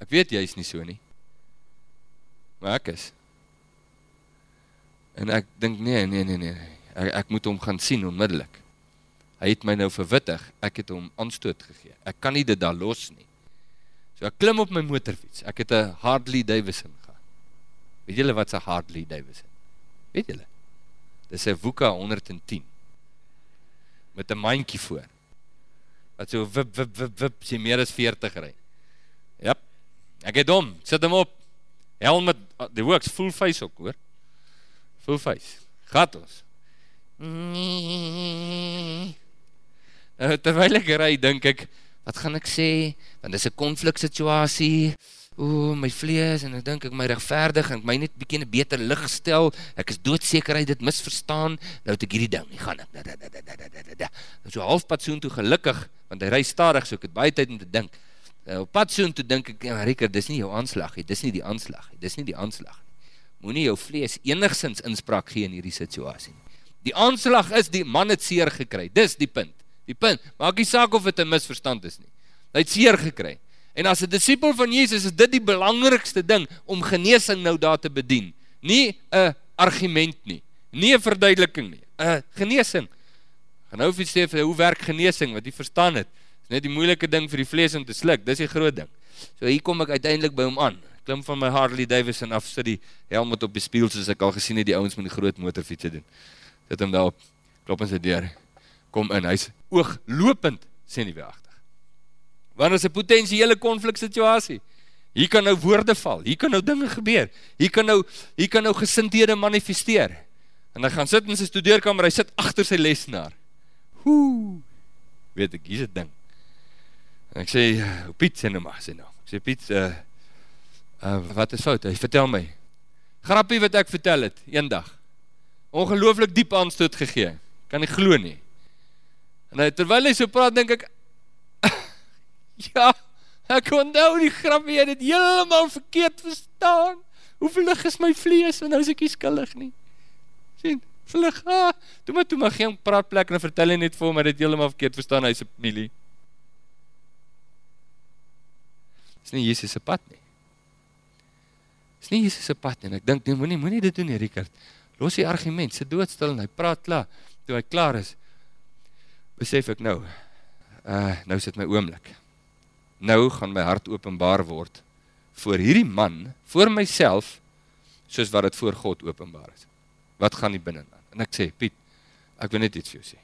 Speaker 2: Ek weet jy is nie so nie. Maar ek is. En ek dink nee, nee, nee, nee. Ek, ek moet hom gaan sien onmiddellik. Hy het my nou verwittig. Ek het hom aanstoot gegee. Ek kan nie dit daar los nie. So ek klim op my motorfiets. Ek het 'n Harley Davidson gehad. Weet julle wat 'n Harley Davidson? Weet julle? Dis 'n Vuka 110 met 'n mandjie voor. Wat so wip wip wip wip sy meer as 40 ry. Ja. Ek het hom, sit hom op. Helmet, die works full face ook, hoor. Full face. Gat ons. Nee. Nou, terwyl ek ry, dink ek, wat gaan ek sê? Want dis 'n konfliksituasie. Ooh, my vlees en ek dink ek my regverdig en my net bietjie 'n beter lig stel. Ek is doodseker hy dit misverstaan. Nou het ek hierdie ding, nie gaan ek. Da, da, da, da, da, da, da. So halfpad soontoe gelukkig, want hy ry stadig, so ek het baie tyd om te dink. Nou, op pad soontoe dink ek, ja, Rickert, dis nie jou aanslag nie. Dis nie die aanslag nie. Dis nie die aanslag nie. Moenie jou vlees enigsins inspraak gee in hierdie situasie nie. Die aanslag is die man het seer gekry. Dis die punt. Die punt. Maak nie saak of dit 'n misverstand is nie. Hy het seer gekry. En as 'n disipel van Jesus is dit die belangrikste ding om genesing nou daar te bedien. Nie 'n argument nie. Nie 'n verduideliking nie. 'n Genesing. Gaan nou vir sê hoe werk genesing wat jy verstaan het. Dis net die moeilike ding vir die vlees om te sluk. Dis die groot ding. So hier kom ek uiteindelik by hom aan. Klim van my Harley Davidson af sit die helm op die spieël soos ek al gesien het die ouens met die groot motorfietsse doen sit hom daar op, klop in sy deur, kom in, hy's ooglopend senuweeagtig. Want is 'n potensiële konfliksituasie. Hier kan nou woorde val, hier kan nou dinge gebeur. Hier kan nou hier kan nou gesindhede manifesteer. En hy gaan sit in sy studeerkamer, hy sit agter sy lesenaar. Hoe weet ek hier's 'n ding. En ek sê, "Piet, sê nou maar, sê nou." Ek sê, "Piet, uh, uh wat is fout?" Hy vertel my. Grappie wat ek vertel het eendag ongelooflik diep aanstoot gegee. Kan nie glo nie. En hy, terwyl hy so praat, dink ek ja, ek kon nou die grapie jy dit heeltemal verkeerd verstaan. Hoe vlug is my vlees en nou is ek nie skuldig nie. sien, vlug. Ah, toe maar toe maar geen praatplek en vertel hy net vir hom dat dit heeltemal verkeerd verstaan hy se familie. Dis nie Jesus se pad nie. Dis nie Jesus se pad nie. Ek dink nee, moenie moenie dit doen nie, Richard. Los die argument, sit doodstil en hy praat klaar. Toe hy klaar is, besef ek nou, uh nou sit my oomblik. Nou gaan my hart openbaar word voor hierdie man, voor myself, soos wat dit voor God openbaar is. Wat gaan nie binne aan? En ek sê, Piet, ek wil net iets vir jou sê.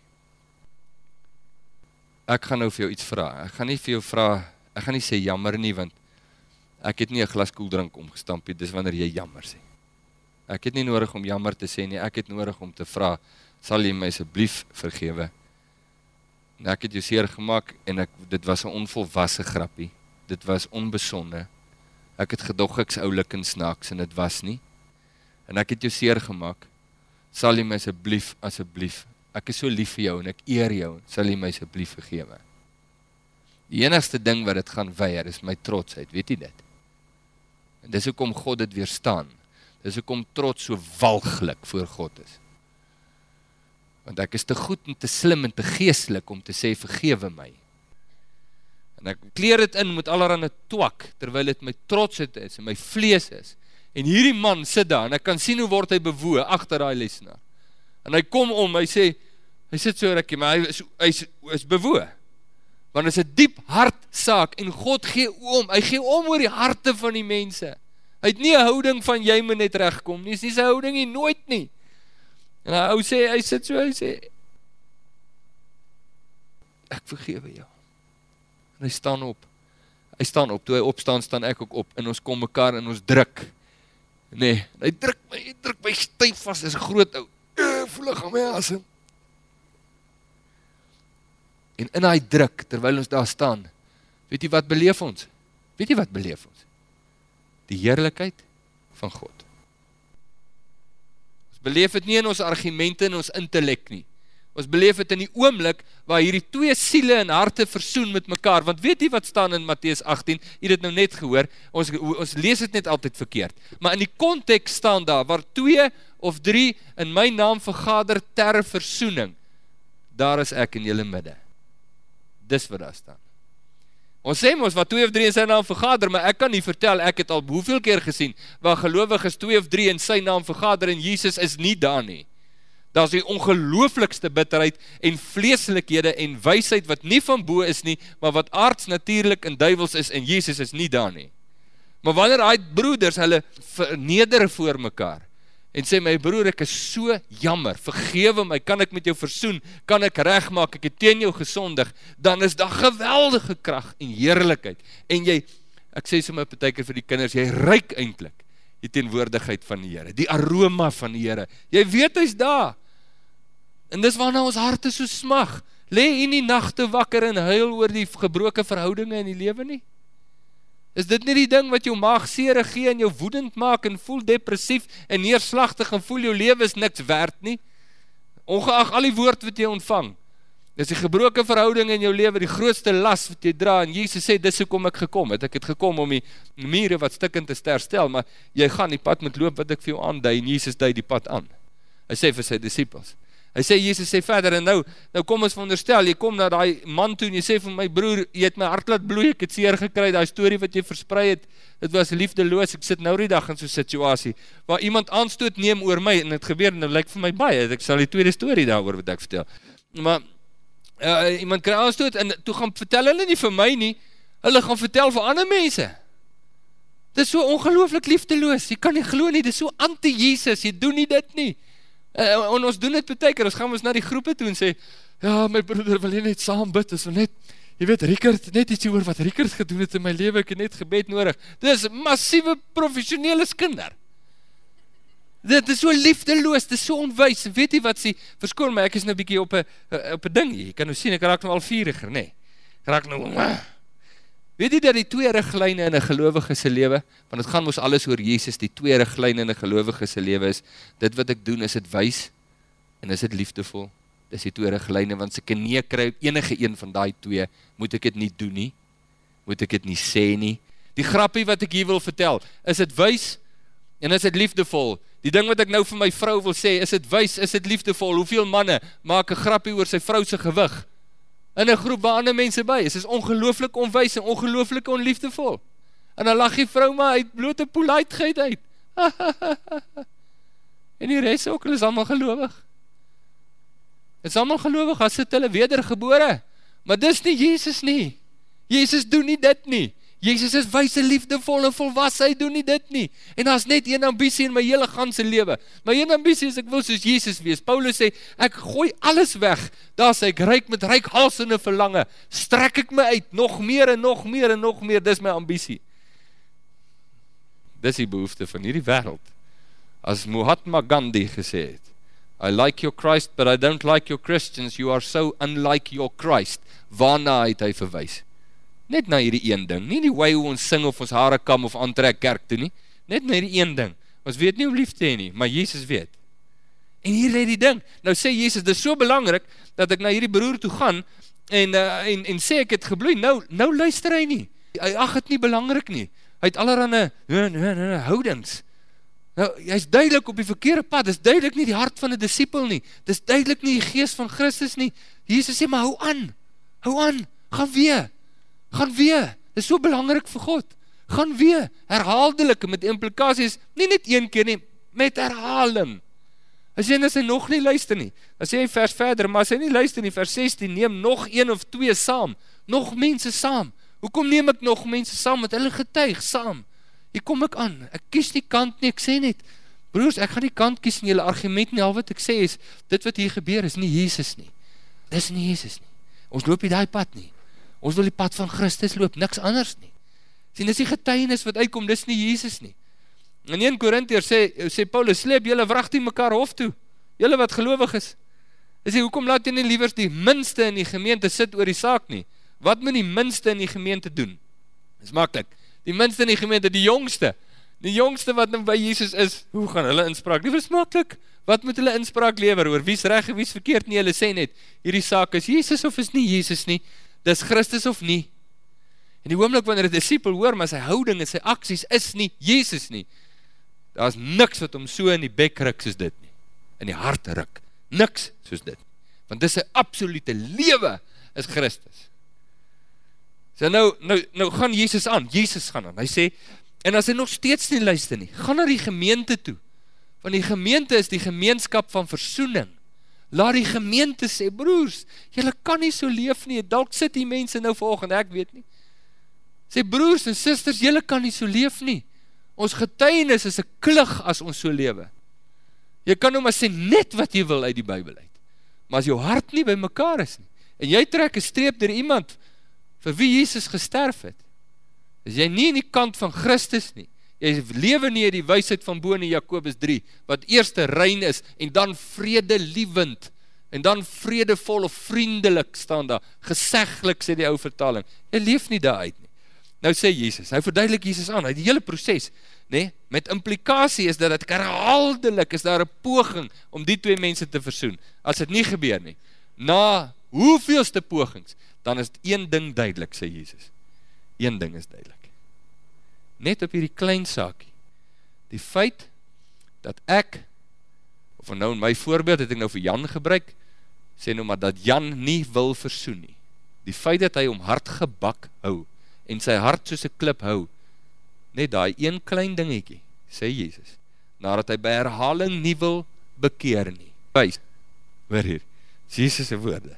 Speaker 2: Ek gaan nou vir jou iets vra. Ek gaan nie vir jou vra, ek gaan nie sê jammer nie want ek het nie 'n glas koeldrank omgestamp nie. Dis wanneer jy jammer sê. Ek het nie nodig om jammer te sê nie. Ek het nodig om te vra, sal jy my asseblief vergewe? En ek het jou seer gemaak en ek dit was 'n onvolwasse grappie. Dit was onbesonde. Ek het gedog ek's oulik en snaaks en dit was nie. En ek het jou seer gemaak. Sal jy my asseblief asseblief ek is so lief vir jou en ek eer jou. Sal jy my asseblief vergewe? Die enigste ding wat dit gaan weier is my trotsheid, weet jy dit? En dis hoekom God dit weerstaan. Dis hoekom trots so walglik voor God is. Want ek is te goed en te slim en te geestelik om te sê vergewe my. En ek kleer dit in met allerlei twak terwyl dit my trotsheid is en my vlees is. En hierdie man sit daar en ek kan sien hoe word hy bewoe agter daai lesenaar. En hy kom om, hy sê Hy sit so rukkie, maar hy is hy is, is bewoe. Want dit is 'n diep hartsaak en God gee om. Hy gee om oor die harte van die mense. Hy het nie 'n houding van jy moet net regkom nie. Dis nie sy houding nie, nooit nie. En hy ou sê hy sit so hy sê ek vergewe jou. En hy staan op. Hy staan op. Toe hy opstaan, staan ek ook op en ons kom mekaar en ons druk. Nee, hy druk my, hy druk my styf vas. Dis 'n groot ou. Voel ek aan my asem. En in daai druk terwyl ons daar staan, weet jy wat beleef ons? Weet jy wat beleef ons? Die heerlikheid van God. Beleef dit nie in ons argumente en ons intellek nie. Ons beleef dit in die oomblik waar hierdie twee siele en harte versoen met mekaar. Want weet jy wat staan in Matteus 18? Jy het dit nou net gehoor. Ons ons lees dit net altyd verkeerd. Maar in die konteks staan daar waar twee of drie in my naam vergader ter versoening, daar is ek in julle midde. Dis wat daar staan. Ons sê mos wat twee of drie in sy naam vergader, maar ek kan nie vertel ek het al hoeveel keer gesien waar gelowiges twee of drie in sy naam vergader en Jesus is nie daar nie. Daar's die ongelooflikste bitterheid en vleeslikhede en wysheid wat nie van bo is nie, maar wat aards natuurlik en duiwels is en Jesus is nie daar nie. Maar wanneer daai broeders hulle verneder voor mekaar en sê my broer ek is so jammer. Vergewe my. Kan ek met jou versoen? Kan ek regmaak? Ek het teen jou gesondig. Dan is daar geweldige krag en heerlikheid. En jy ek sê sommer partykeer vir die kinders jy ruik eintlik die teenwoordigheid van die Here die aroma van die Here. Jy weet hy's daar. En dis waarna ons harte so smag. Lê in die nagte wakker en huil oor die gebroke verhoudinge in die lewe nie Is dit nie die ding wat jou maag seer gee en jou woedend maak en voel depressief en neerslagtig en voel jou lewe is niks werd nie? Ongeag al die woord wat jy ontvang. Dis die gebroke verhouding in jou lewe die grootste las wat jy dra en Jesus sê dis hoekom ek gekom het. Ek het gekom om die mure wat stikkend is te herstel, maar jy gaan die pad moet loop wat ek vir jou aandui en Jesus dui die pad aan. Hy sê vir sy disippels. Hy sê Jesus sê verder en nou nou kom ons veronderstel jy kom na daai man toe en jy sê vir my broer jy het my hart laat bloei ek het seer gekry daai storie wat jy versprei het dit was liefdeloos ek sit nou die dag in so 'n situasie waar iemand aanstoot neem oor my en dit gebeur en dit lyk vir my baie ek sal die tweede storie daaroor wat ek vertel maar uh, iemand kry aanstoot en toe gaan vertel hulle nie vir my nie hulle gaan vertel vir ander mense Dit is so ongelooflik liefdeloos. Jy kan nie glo nie, dit is so anti-Jesus. Jy doen nie dit nie. Uh, en ons doen dit baie keer. Ons gaan ons na die groepe toe en sê, "Ja, my broeder wil net saam bid." Dis net jy weet Rickert net ietsie oor wat Rickert gedoen het in my lewe. Ek het net gebed nodig. Dis massiewe professionele skinder. Dit is so liefdeloos, dit is so onwys. Weet jy wat sê? Verskoon my, ek is nou bietjie op 'n op 'n ding hier. Jy kan nou sien ek raak nou al vuuriger, nê. Nee. Raak nou. Weet jy dat die twee riglyne in 'n gelowige se lewe, want dit gaan mos alles oor Jesus, die twee riglyne in 'n gelowige se lewe is, dit wat ek doen is dit wys en is dit liefdevol. Dis die twee riglyne want as ek nee kry enige een van daai twee, moet ek dit nie doen nie. Moet ek dit nie sê nie. Die grappie wat ek hier wil vertel, is dit wys en is dit liefdevol? Die ding wat ek nou vir my vrou wil sê, is dit wys, is dit liefdevol? Hoeveel manne maak 'n grappie oor sy vrou se gewig? In 'n groep waar ander mense by is. Dit is ongelooflik onwys en ongelooflik onliefdevol. En dan lag die vrou maar uit blote politeheid uit. en die res ook, hulle is almal gelowig. Dit is almal gelowig as dit hulle wedergebore. Maar dis nie Jesus nie. Jesus doen nie dit nie. Jesus is wyse, liefdevol en volwasse. Hy doen nie dit nie. En daar's net een ambisie in my hele ganse lewe. My een ambisie is ek wil soos Jesus wees. Paulus sê, ek gooi alles weg. Daar's ek ryk met ryk halsende verlange. Strek ek my uit nog meer en nog meer en nog meer. Dis my ambisie. Dis die behoefte van hierdie wêreld. As Mahatma Gandhi gesê het, I like your Christ, but I don't like your Christians. You are so unlike your Christ. Waarna het hy verwys? Net na hierdie een ding. Nie die way hoe ons sing of ons hare kam of aantrek kerk toe nie. Net na hierdie een ding. Ons weet nie hoe lief te hê nie, maar Jesus weet. En hier lê die ding. Nou sê Jesus, dit is so belangrik dat ek na hierdie broer toe gaan en uh, en en sê ek het gebloei. Nou nou luister hy nie. Hy ag dit nie belangrik nie. Hy het allerlei nee, nee, nee, houdings. Nou, hy's duidelik op die verkeerde pad. Dis duidelik nie die hart van 'n disipel nie. Dis duidelik nie die gees van Christus nie. Jesus sê maar hou aan. Hou aan. Gaan weer. Gaan weer. Dit is so belangrik vir God. Gaan weer. Herhaaldelik met implikasies, nie net een keer nie, met herhaling. As jy net sy nog nie luister nie. Sê hy vers verder, maar as hy nie luister nie, vers 16, neem nog een of twee saam, nog mense saam. Hoekom neem ek nog mense saam met hulle getuig saam? Hier kom ek aan. Ek kies nie kant nie, ek sê net broers, ek gaan nie kant kies in julle argument nie. Al wat ek sê is dit wat hier gebeur is nie Jesus nie. Dis nie Jesus nie. Ons loop nie daai pad nie. Ons wil die pad van Christus loop, niks anders nie. Sien, dis die getuienis wat uitkom, dis nie Jesus nie. In 1 Korintiërs sê sê Paulus, sleep julle wragtig mekaar hof toe. Julle wat gelowig is. Hy sê hoekom laat jy nie liewer die minste in die gemeente sit oor die saak nie? Wat moet die minste in die gemeente doen? Dis maklik. Die minste in die gemeente, die jongste. Die jongste wat nou by Jesus is, hoe gaan hulle inspraak? Nie versmaklik. Wat moet hulle inspraak lewer oor wie's reg en wie's verkeerd nie? Hulle sê net hierdie saak is Jesus of is nie Jesus nie. Dis Christus of nie. En die oomblik wanneer 'n disipel hoor maar sy houding en sy aksies is nie Jesus nie. Daar's niks wat hom so in die bek ruk soos dit nie. In die hart ruk. Niks soos dit. Want dis sy absolute lewe is Christus. So nou nou nou gaan Jesus aan. Jesus gaan aan. Hy sê en as hy nog steeds nie luister nie, gaan na die gemeente toe. Want die gemeente is die gemeenskap van versoening. Laat die gemeente sê, broers, julle kan nie so leef nie. Dalk sit die mense nou vanoggend, ek weet nie. Sê broers en susters, julle kan nie so leef nie. Ons getuienis is 'n klug as ons so lewe. Jy kan nou maar sê net wat jy wil uit die Bybel uit. Maar as jou hart nie by mekaar is nie en jy trek 'n streep deur iemand vir wie Jesus gesterf het. Is jy nie in die kant van Christus nie. Jy lewe nie die wysheid van bo in Jakobus 3 wat eerste rein is en dan vredelewend en dan vredevol of vriendelik staan daar. Geseglik sê die ou vertaling. Jy leef nie daar uit nie. Nou sê Jesus, nou verduidelik Jesus aan, hy die hele proses, nê? Met implikasie is dat dit herhaaldelik is daar 'n poging om die twee mense te versoen. As dit nie gebeur nie, na hoeveelste pogings dan is een ding duidelik, sê Jesus. Een ding is duidelik. Net op hierdie klein saakie. Die feit dat ek of nou in my voorbeeld het ek nou vir Jan gebruik, sê nou maar dat Jan nie wil versoen nie. Die feit dat hy hom hard gebak hou en sy hart soos 'n klip hou. Net daai een klein dingetjie, sê Jesus, nadat hy by herhaling nie wil bekeer nie. Wys. Hoor hier. Jesus se woorde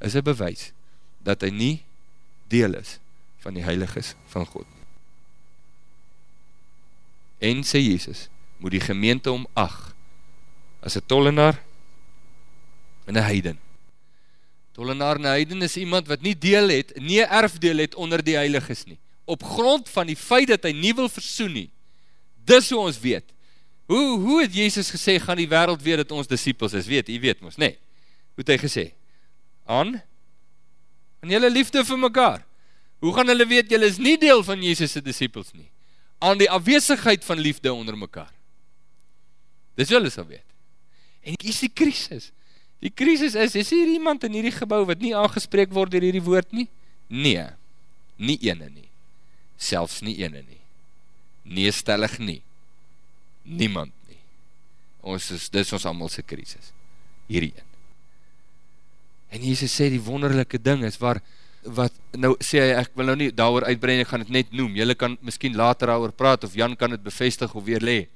Speaker 2: is 'n bewys dat hy nie deel is van die heiliges van God. En sê Jesus, moet die gemeente om ag as 'n tollenaar en 'n heiden. Tollenaar en heiden is iemand wat nie deel het, nie erfdeel het onder die heiliges nie, op grond van die feit dat hy nie wil versoen nie. Dis hoe ons weet. Hoe hoe het Jesus gesê gaan die wêreld weet dat ons disippels is? Weet, u weet nê? Nee. Hoe het hy gesê? Aan aan julle liefde vir mekaar. Hoe gaan hulle weet julle is nie deel van Jesus se disippels nie? Aan die afwesigheid van liefde onder mekaar. Dis hulle sal weet. En hier is die krisis. Die krisis is, is hier iemand in hierdie gebou wat nie aangespreek word deur hierdie woord nie? Nee. Nie ene nie. Selfs nie ene nie. Nee stellig nie. Niemand nie. Ons is dis ons almal se krisis. Hierdie een. En Jesus sê die wonderlike ding is waar wat nou sê hy ek wil nou nie daaroor uitbrei ek gaan dit net noem. Julle kan miskien later daaroor praat of Jan kan dit bevestig of weer lê.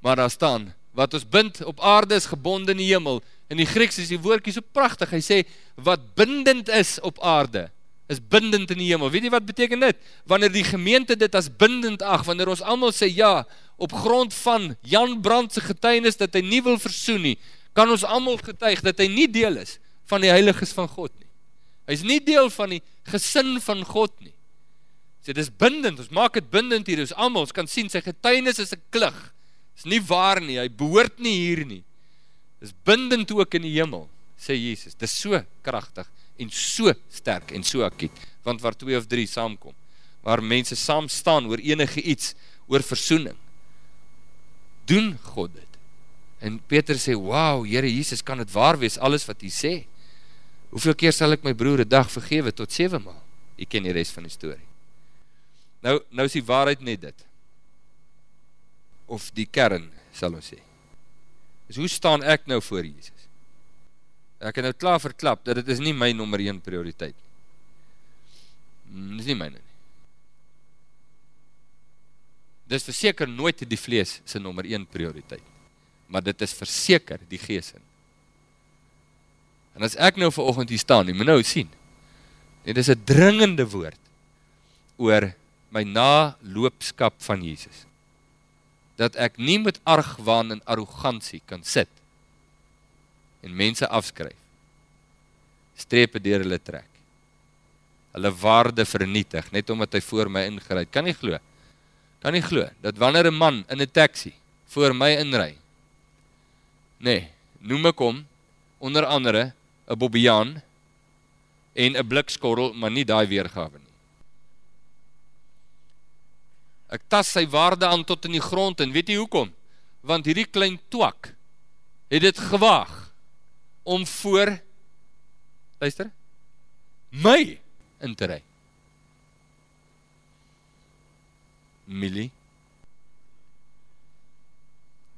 Speaker 2: Maar daar staan wat ons bind op aarde is gebonde in die hemel. In die Grieks is die woordjie so pragtig. Hy sê wat bindend is op aarde is bindend in die hemel. Weet jy wat beteken dit? Wanneer die gemeente dit as bindend ag, wanneer ons almal sê ja op grond van Jan Brand se getuienis dat hy nie wil versoen nie, kan ons almal getuig dat hy nie deel is van die heiliges van God nie. Hy's nie deel van die gesin van God nie. Sê dis bindend, ons maak dit bindend hier. Ons almal, ons kan sien sy getuienis is 'n klug. Dis nie waar nie, hy behoort nie hier nie. Dis bindend ook in die hemel, sê Jesus. Dis so kragtig en so sterk en so akiet, want waar twee of drie saamkom, waar mense saam staan oor enige iets, oor verzoening, doen God dit. En Peter sê, "Wow, Here Jesus, kan dit waar wees alles wat U sê?" Hoeveel keer sal ek my broer 'n dag vergewe tot 7 maal? U ken die res van die storie. Nou nou is die waarheid net dit. Of die kern, sal ons sê. Dis hoe staan ek nou voor Jesus? Ek het nou klaar verklap dat dit is nie my nommer 1 prioriteit nie. Hmm, dis nie myne nie. Dis verseker nooit die vlees se nommer 1 prioriteit. maar dit is verseker die gees in. En as ek nou vanoggend hier staan, jy moet nou sien. Dit is 'n dringende woord oor my naloopskap van Jesus. Dat ek nie met argwaan en arrogansie kan sit en mense afskryf. Strepe deur hulle trek. Hulle waarde vernietig net omdat hy voor my ingery het. Kan nie glo. Kan nie glo dat wanneer 'n man in 'n taxi voor my inry. Nee, noem ek hom onder andere 'n Bobbejaan en 'n blikskorrel, maar nie daai weergawe nie. Ek tas sy waarde aan tot in die grond en weet jy hoekom? Want hierdie klein twak het dit gewaag om voor luister my in te ry. Millie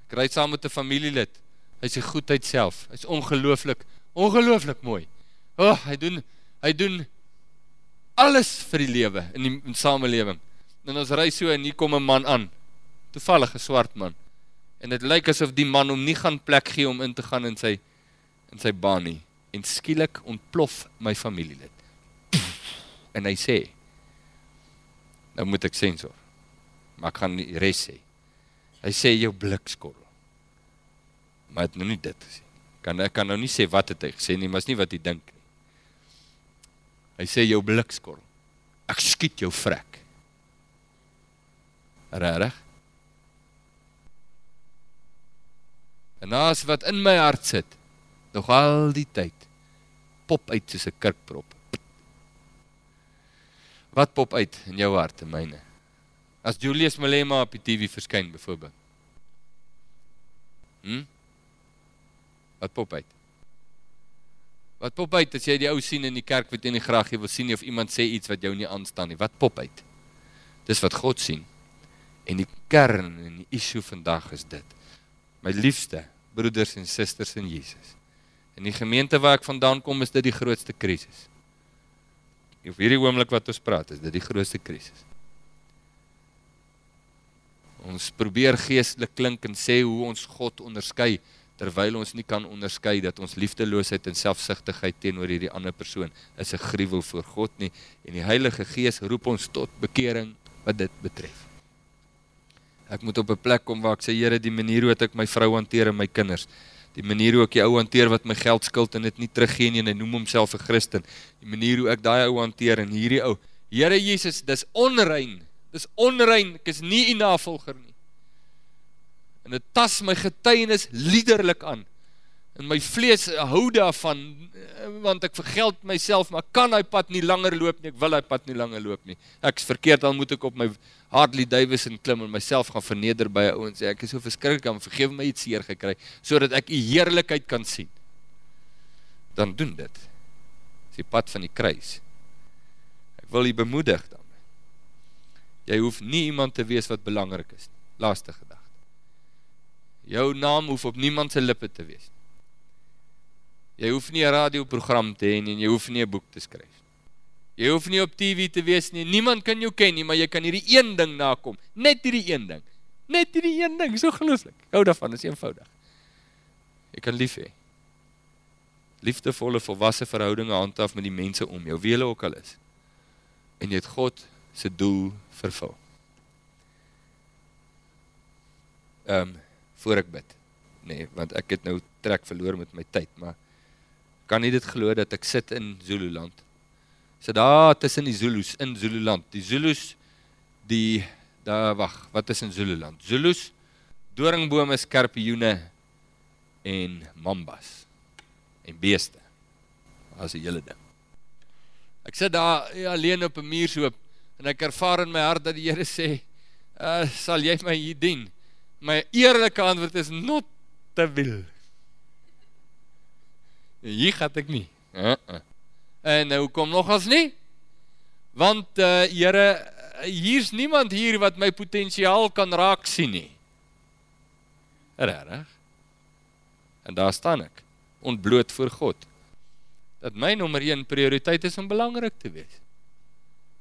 Speaker 2: kry saam met 'n familielid. Hy's die goedheid self. Hy's ongelooflik, ongelooflik mooi. O, oh, hy doen hy doen alles vir die lewe in die in samelewing. En ons ry so en hier kom 'n man aan. Toevallig 'n swart man. En dit lyk asof die man hom nie gaan plek gee om in te gaan in sy in sy baan nie. En skielik ontplof my familielid. En hy sê: "Nou moet ek sensor. Maar ek gaan die res sê." Hy sê jou blikskorrel. Maar het nou nie dit gesê. Kan ek kan nou nie sê wat het hy gesê nie, maar is nie wat hy dink nie. Hy sê jou blikskorrel. Ek skiet jou vrek. Regtig? En as wat in my hart sit, nog al die tyd pop uit soos 'n kurkprop. Wat pop uit in jou hart en myne? As Julius Malema op die TV verskyn byvoorbeeld. Hm? Wat pop uit? Wat pop uit as jy die ou sien in die kerk wat jy nie graag wil sien nie of iemand sê iets wat jou nie aanstaan nie? Wat pop uit? Dis wat God sien. En die kern en die issue vandag is dit. My liefste broeders en susters in Jesus. In die gemeente waar ek vandaan kom, is dit die grootste krisis. Of hierdie oomblik wat ons praat, is dit die grootste krisis. Ons probeer geestelik klink en sê hoe ons God onderskei terwyl ons nie kan onderskei dat ons liefdeloosheid en selfsugtigheid teenoor hierdie ander persoon is 'n gruwel voor God nie en die Heilige Gees roep ons tot bekering wat dit betref. Ek moet op 'n plek kom waar ek sê Here, die manier hoe ek my vrou hanteer en my kinders, die manier hoe ek die ou hanteer wat my geld skuld en dit nie teruggee nie en hy noem homself 'n Christen, die manier hoe ek daai ou hanteer en hierdie ou, Here Jesus, dis onrein. Dis onrein. Ek is nie u navolger nie. En dit tas my getuienis liderlik aan. En my vlees hou daarvan want ek vergeld myself, maar kan hy pad nie langer loop nie. Ek wil hy pad nie langer loop nie. Ek's verkeerd, dan moet ek op my Harley Davidson klim en myself gaan verneder by 'n ou en sê ek is so verskriklik, dan vergewe my iets seer gekry sodat ek u heerlikheid kan sien. Dan doen dit. Dis die pad van die kruis. Ek wil u bemoedig daarmee. Jy hoef nie iemand te wees wat belangrik is. Laaste gedagte. Jou naam hoef op niemand se lippe te wees nie. Jy hoef nie 'n radioprogram te hê nie en jy hoef nie 'n boek te skryf nie. Jy hoef nie op TV te wees nie. Niemand kan jou ken nie, maar jy kan hierdie een ding nakom. Net hierdie een ding. Net hierdie een ding, so gelooflik. Hou daarvan, is eenvoudig. Jy kan lief hê. Liefdevolle volwasse verhoudinge handhaaf met die mense om jou, wie hulle ook al is. En jy het God se doel vervul. Ehm um, voor ek bid. Nee, want ek het nou trek verloor met my tyd, maar kan nie dit glo dat ek sit in Zululand. Sit daar tussen die Zulus in Zululand. Die Zulus die daar wag, wat is in Zululand? Zulus doringbome, skorpioene en mambas en beeste. As 'n hele ding. Ek sit daar ja, alleen op 'n muur so en ek ervaar in my hart dat die Here sê, uh, "Sal jy my hier dien?" My eerlike antwoord is not te wil. Hier gaan ek nie. Uh -uh. En nou kom nog as nie. Want uh Here, hier's niemand hier wat my potensiaal kan raak sien nie. Regtig? En daar staan ek, ontbloot voor God. Dat my nommer 1 prioriteit is om belangrik te wees.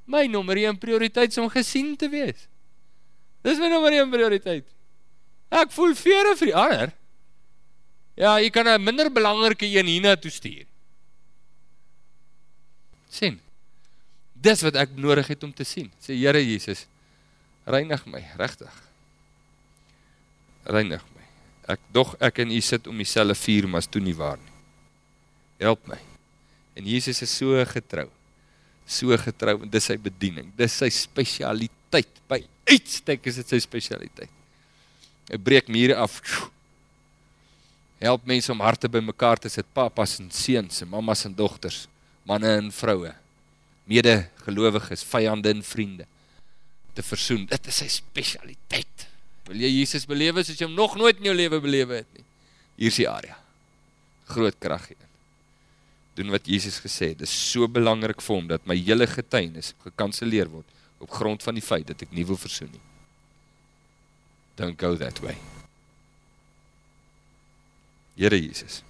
Speaker 2: My nommer 1 prioriteit is om gesien te wees. Dis my nommer 1 prioriteit. Ek voel vere vir die ander. Ja, jy kan 'n minder belangrike een hierna toe stuur. sien. Dis wat ek nodig het om te sien. Sê Here Jesus, reinig my, regtig. Reinig my. Ek dog ek en U sit om dieselfde vuur, maar is toe nie waar nie. Help my. En Jesus is so getrou. So getrou en dis sy bediening. Dis sy spesialiteit. By uitstek is dit sy spesialiteit. Hy breek mure af. Help mense om harte bymekaar te sit, papas en seuns en mammas en dogters, manne en vroue, medegelowiges, vyande en vriende te versoen. Dit is sy spesialiteit. Wil jy Jesus belewe soos jy hom nog nooit in jou lewe belewe het nie? Hier is die area. Groot krag hier. Doen wat Jesus gesê het. Dit is so belangrik vir hom dat my hele getuienis gekanselleer word op grond van die feit dat ek nie wil versoen nie. Don't go that way. Here Jesus.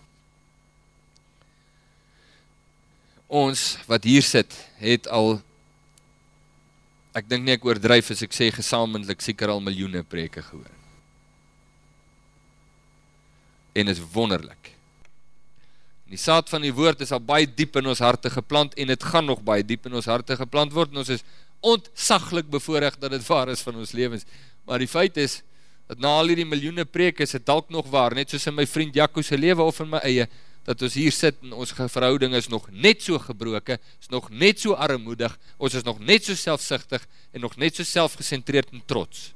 Speaker 2: Ons wat hier sit, het al ek dink nie ek oordryf as ek sê gesamentlik seker al miljoene preke gehoor. En is wonderlik. En die saad van die woord is al baie diep in ons harte geplant en dit gaan nog baie diep in ons harte geplant word en ons is ontsaglik bevoorreg dat dit waar is van ons lewens. Maar die feit is dat na al hierdie miljoene preke is dit dalk nog waar, net soos in my vriend Jaco se lewe of in my eie, dat ons hier sit en ons verhouding is nog net so gebroke, is nog net so armoedig, ons is nog net so selfsugtig en nog net so selfgesentreerd en trots.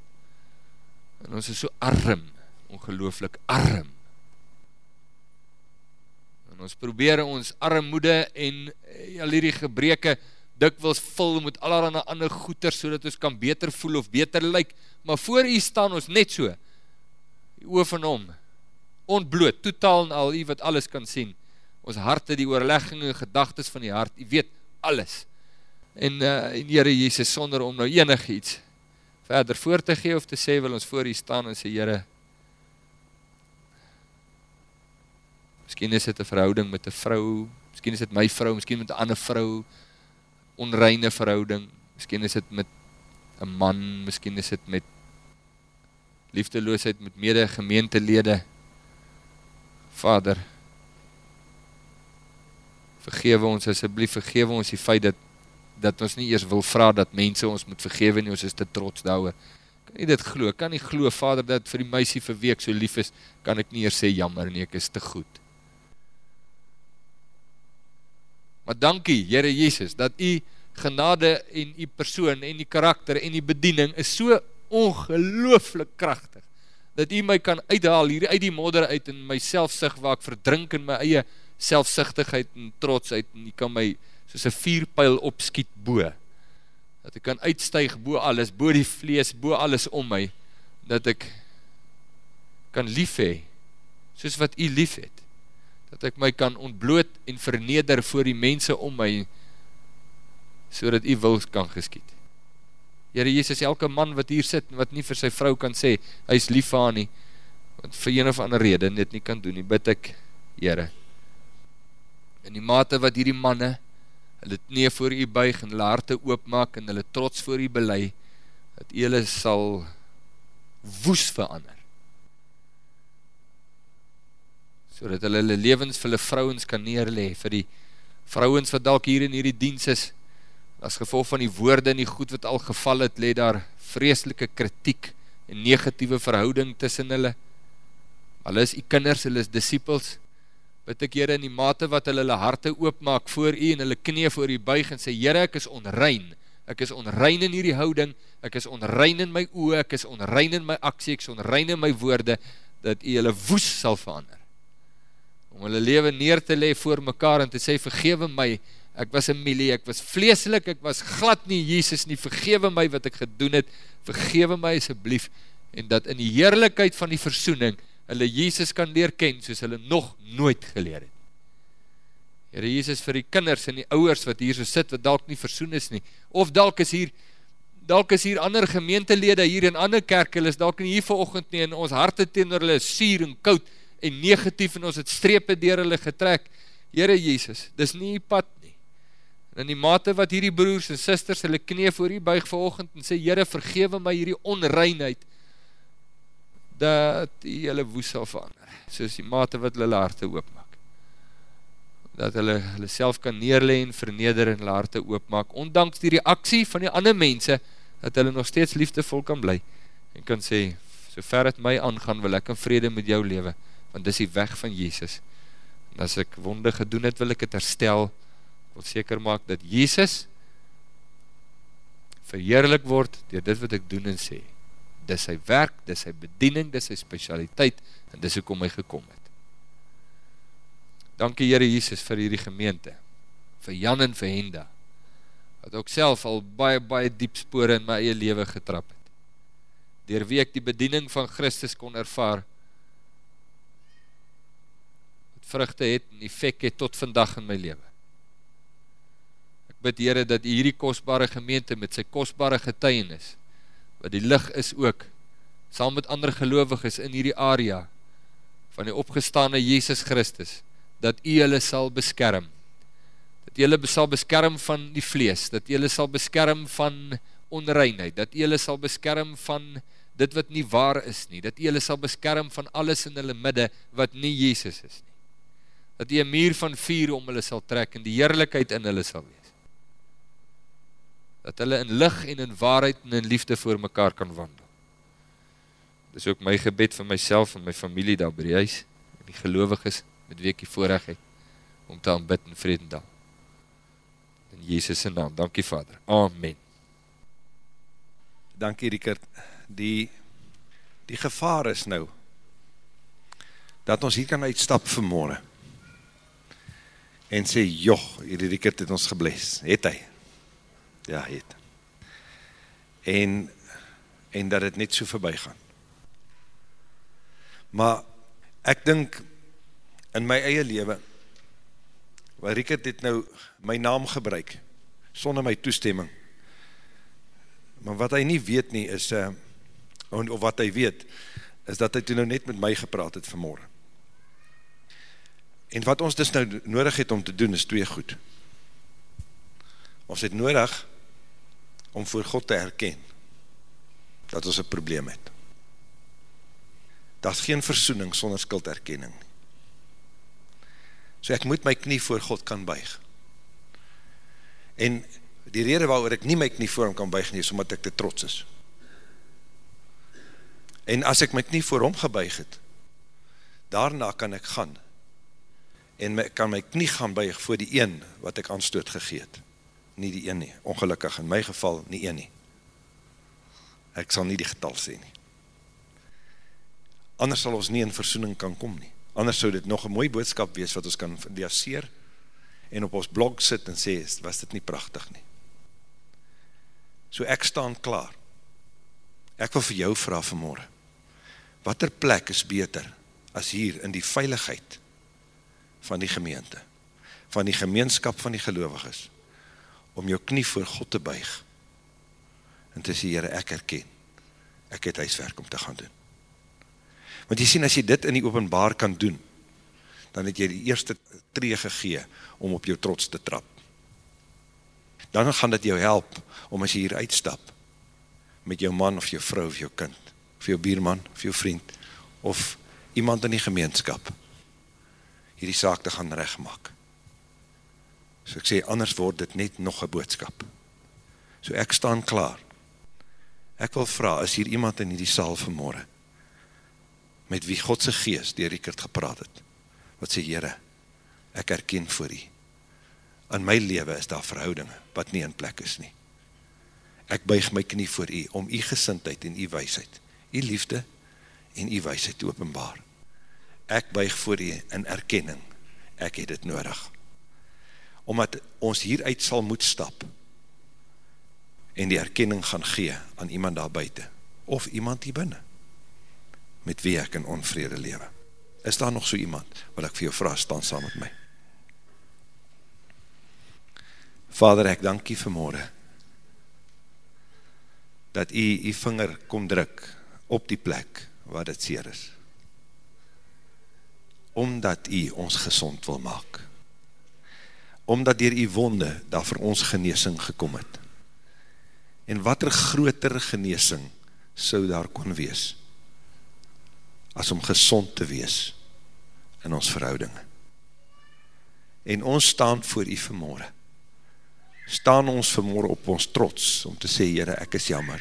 Speaker 2: En ons is so arm, ongelooflik arm. En ons probeer ons armoede en eh, al hierdie gebreke dikwels vul met allerlei ander goeder sodat ons kan beter voel of beter lyk, maar voor U staan ons net so. Die oë van hom ontbloot, totaal en al U wat alles kan sien. Ons harte, die oorleggings en gedagtes van die hart, U weet alles. En uh en Here Jesus sonder om nou enigiets verder voor te gee of te sê wil ons voor U staan en sê Here Miskien is dit 'n verhouding met 'n vrou, miskien is dit my vrou, miskien met 'n ander vrou, onreine verhouding. Miskien is dit met 'n man, miskien is dit met liefdeloosheid met mede gemeentelede. Vader, vergewe ons asseblief, vergewe ons die feit dat dat ons nie eers wil vra dat mense ons moet vergewe nie, ons is te trots daaroor. Kan nie dit glo? Kan nie glo Vader dat vir die meisie vir wie ek so lief is, kan ek nie eers sê jammer nie, ek is te goed. Maar dankie, Here Jesus, dat u genade en u persoon en die karakter en die bediening is so ongelooflik kragtig dat u my kan uithaal hier uit die modder uit in my selfsug waar ek verdrink in my eie selfsugtigheid en trotsheid en u kan my soos 'n vuurpyl opskiet bo dat ek kan uitstyg bo alles bo die vlees bo alles om my dat ek kan lief hê soos wat u liefhet dat ek my kan ontbloot en verneder voor die mense om my sodat u wil kan geskied. Here Jesus, elke man wat hier sit wat nie vir sy vrou kan sê hy's lief vir haar nie, want vir een of ander rede dit nie kan doen nie, bid ek, Here. In die mate wat hierdie manne hulle knie voor u buig en hulle harte oopmaak en hulle trots voor u bely, dat hulle sal woes verander. sodat hulle hulle lewens vir hulle vrouens kan neerlê vir die vrouens wat dalk hier in hierdie diens is as gevolg van die woorde en die goed wat al geval het lê daar vreeslike kritiek en negatiewe verhouding tussen hulle. Hulle is u kinders hulle is disippels. Bid ek Here in die mate wat hulle hulle harte oopmaak voor u en hulle knie voor u buig en sê Here ek is onrein. Ek is onrein in hierdie houding. Ek is onrein in my oë. Ek is onrein in my aksie. Ek is onrein in my woorde dat u hulle woes sal verander. Om hulle lewe neer te lê voor mekaar en te sê vergewe my. Ek was 'n milie, ek was vleeslik, ek was glad nie Jesus nie. Vergewe my wat ek gedoen het. Vergewe my asseblief en dat in die heerlikheid van die verzoening hulle Jesus kan leer ken soos hulle nog nooit geleer het. Here Jesus vir die kinders en die ouers wat hier so sit wat dalk nie versoen is nie of dalk is hier dalk is hier ander gemeentelede hier in ander kerke, hulle is dalk nie hier vanoggend nie en ons harte teenoor hulle is suur en koud en negatief en ons het strepe deur hulle getrek. Here Jesus, dis nie die pad in die mate wat hierdie broers en susters hulle knie voor U buig vanoggend en sê Here, vergewe my hierdie onreinheid. dat die hele woes sal verander, soos die mate wat hulle harte oopmaak. Dat hulle hulle self kan neerlee en verneder en hulle harte oopmaak, ondanks die reaksie van die ander mense, dat hulle nog steeds liefdevol kan bly, en kan sê, so ver het my aangaan, wil ek in vrede met jou lewe, want dis die weg van Jezus. En as ek wonde gedoen het, wil ek het herstel, wil seker maak dat Jezus verheerlik word, door dit wat ek doen en sê. Dis sy werk, dis sy bediening, dis sy specialiteit, en dis ook om my gekom het. Dankie Heere Jesus vir hierdie gemeente, vir Jan en vir Henda, wat ook self al baie, baie diep spore in my eie leven getrap het. Door wie ek die bediening van Christus kon ervaar, wat vruchte het en effect het tot vandag in my leven. Bid Heere dat hierdie kostbare gemeente met sy kostbare getuienis, wat die lig is ook, saam met ander gelovig is in hierdie area, van die opgestane Jezus Christus, dat u hulle sal beskerm, dat jy hulle sal beskerm van die vlees, dat jy hulle sal beskerm van onreinheid, dat jy hulle sal beskerm van dit wat nie waar is nie, dat jy hulle sal beskerm van alles in hulle midde wat nie Jezus is nie, dat jy een muur van vier om hulle sal trek en die heerlijkheid in hulle sal wees, dat hulle in lig en in waarheid en in liefde voor mekaar kan wandel. Dit is ook my gebed vir myself en my familie daar by die huis, en die gelovig is, met wie ek die voorrecht het, om te aanbid in vredendal. In Jezus' naam, dankie Vader. Amen.
Speaker 1: Dankie Rikert. Die, die gevaar is nou, dat ons hier kan uitstap vanmorgen, en sê, joh, hierdie Rikert het ons gebles. Het hy? Ja, het. En, en dat het net so voorbij gaan. Maar, ek dink, in my eie leven, waar Rikert het nou my naam gebruik, sonder my toestemming, maar wat hy nie weet nie is, uh, of wat hy weet, is dat hy toen nou net met my gepraat het vanmorgen. En wat ons dus nou nodig het om te doen, is twee goed. Ons het nodig om voor God te herken, dat ons een probleem het. Dat is geen versoening sonder skuldherkenning. So ek moet my knie voor God kan buig. En die rede waarover ek nie my knie voor hom kan buig nie, is omdat ek te trots is. En as ek my knie voor hom gebuig het, daarna kan ek gaan, en my, kan my knie gaan buig voor die een wat ek aanstoot gegeet. Nie die een nie, ongelukkig in my geval nie een nie. Ek sal nie die getal sê nie. Anders sal ons nie in versoening kan kom nie. Anders sou dit nog een mooi boodskap wees wat ons kan diaseer en op ons blog sit en sê, was dit nie prachtig nie. So ek staan klaar. Ek wil vir jou vraag vanmorgen, wat er plek is beter as hier in die veiligheid van die gemeente, van die gemeenskap van die gelovig is, om jou knie voor God te buig en te sê, Heere, ek herken, ek het huiswerk om te gaan doen. Want jy sien, as jy dit in die openbaar kan doen, dan het jy die eerste tree gegee om op jou trots te trap. Dan gaan dit jou help om as jy hier uitstap, met jou man of jou vrou of jou kind, of jou bierman of jou vriend, of iemand in die gemeenskap, hierdie saak te gaan rechtmaak. So ek sê, anders word dit net nog een boodskap. So ek staan klaar. Ek wil vraag, is hier iemand in die saal vanmorgen, met wie Godse geest die Rikert gepraat het, wat sê, Heere, ek herken voor u, in my leven is daar verhoudinge, wat nie in plek is nie. Ek buig my knie voor u, om u gesintheid en u weisheid, u liefde en u weisheid te openbaar. Ek buig voor u in erkenning, ek het het nodig. Omdat ons hieruit sal moet stap, en die erkenning gaan gee aan iemand daar buiten, of iemand hier binnen met wie ek in onvrede lewe. Is daar nog so iemand, wat ek vir jou vraag, staan saam met my? Vader, ek dank jy vanmorgen, dat jy jy vinger kom druk op die plek waar dit seer is. Omdat jy ons gezond wil maak. Omdat dier jy wonde daar vir ons geneesing gekom het. En wat er groter geneesing sou daar kon wees, as om gezond te wees in ons verhouding. En ons staan voor u vanmorgen. Staan ons vanmorgen op ons trots om te sê, Heere, ek is jammer.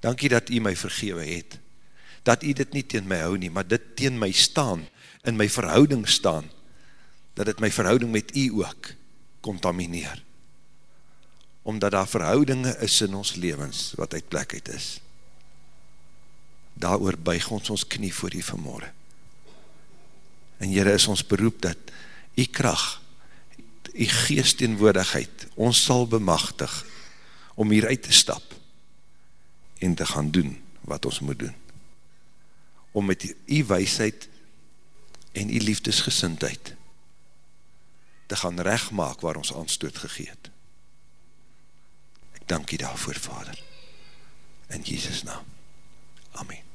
Speaker 1: Dankie dat u my vergewe het. Dat u dit nie teen my hou nie, maar dit teen my staan, in my verhouding staan, dat het my verhouding met u ook contamineer. Omdat daar verhoudinge is in ons levens, wat uit plek uit is. Daar buig ons ons knie voor u vanmorgen. En Heere, is ons beroep dat u kracht, u geesteenwoordigheid, ons sal bemachtig om hier uit te stap en te gaan doen wat ons moet doen. Om met u wijsheid en u liefdesgesindheid te gaan rechtmaak waar ons aanstoot gegeet. Ek dank u daarvoor, Vader. In Jesus naam. Amen.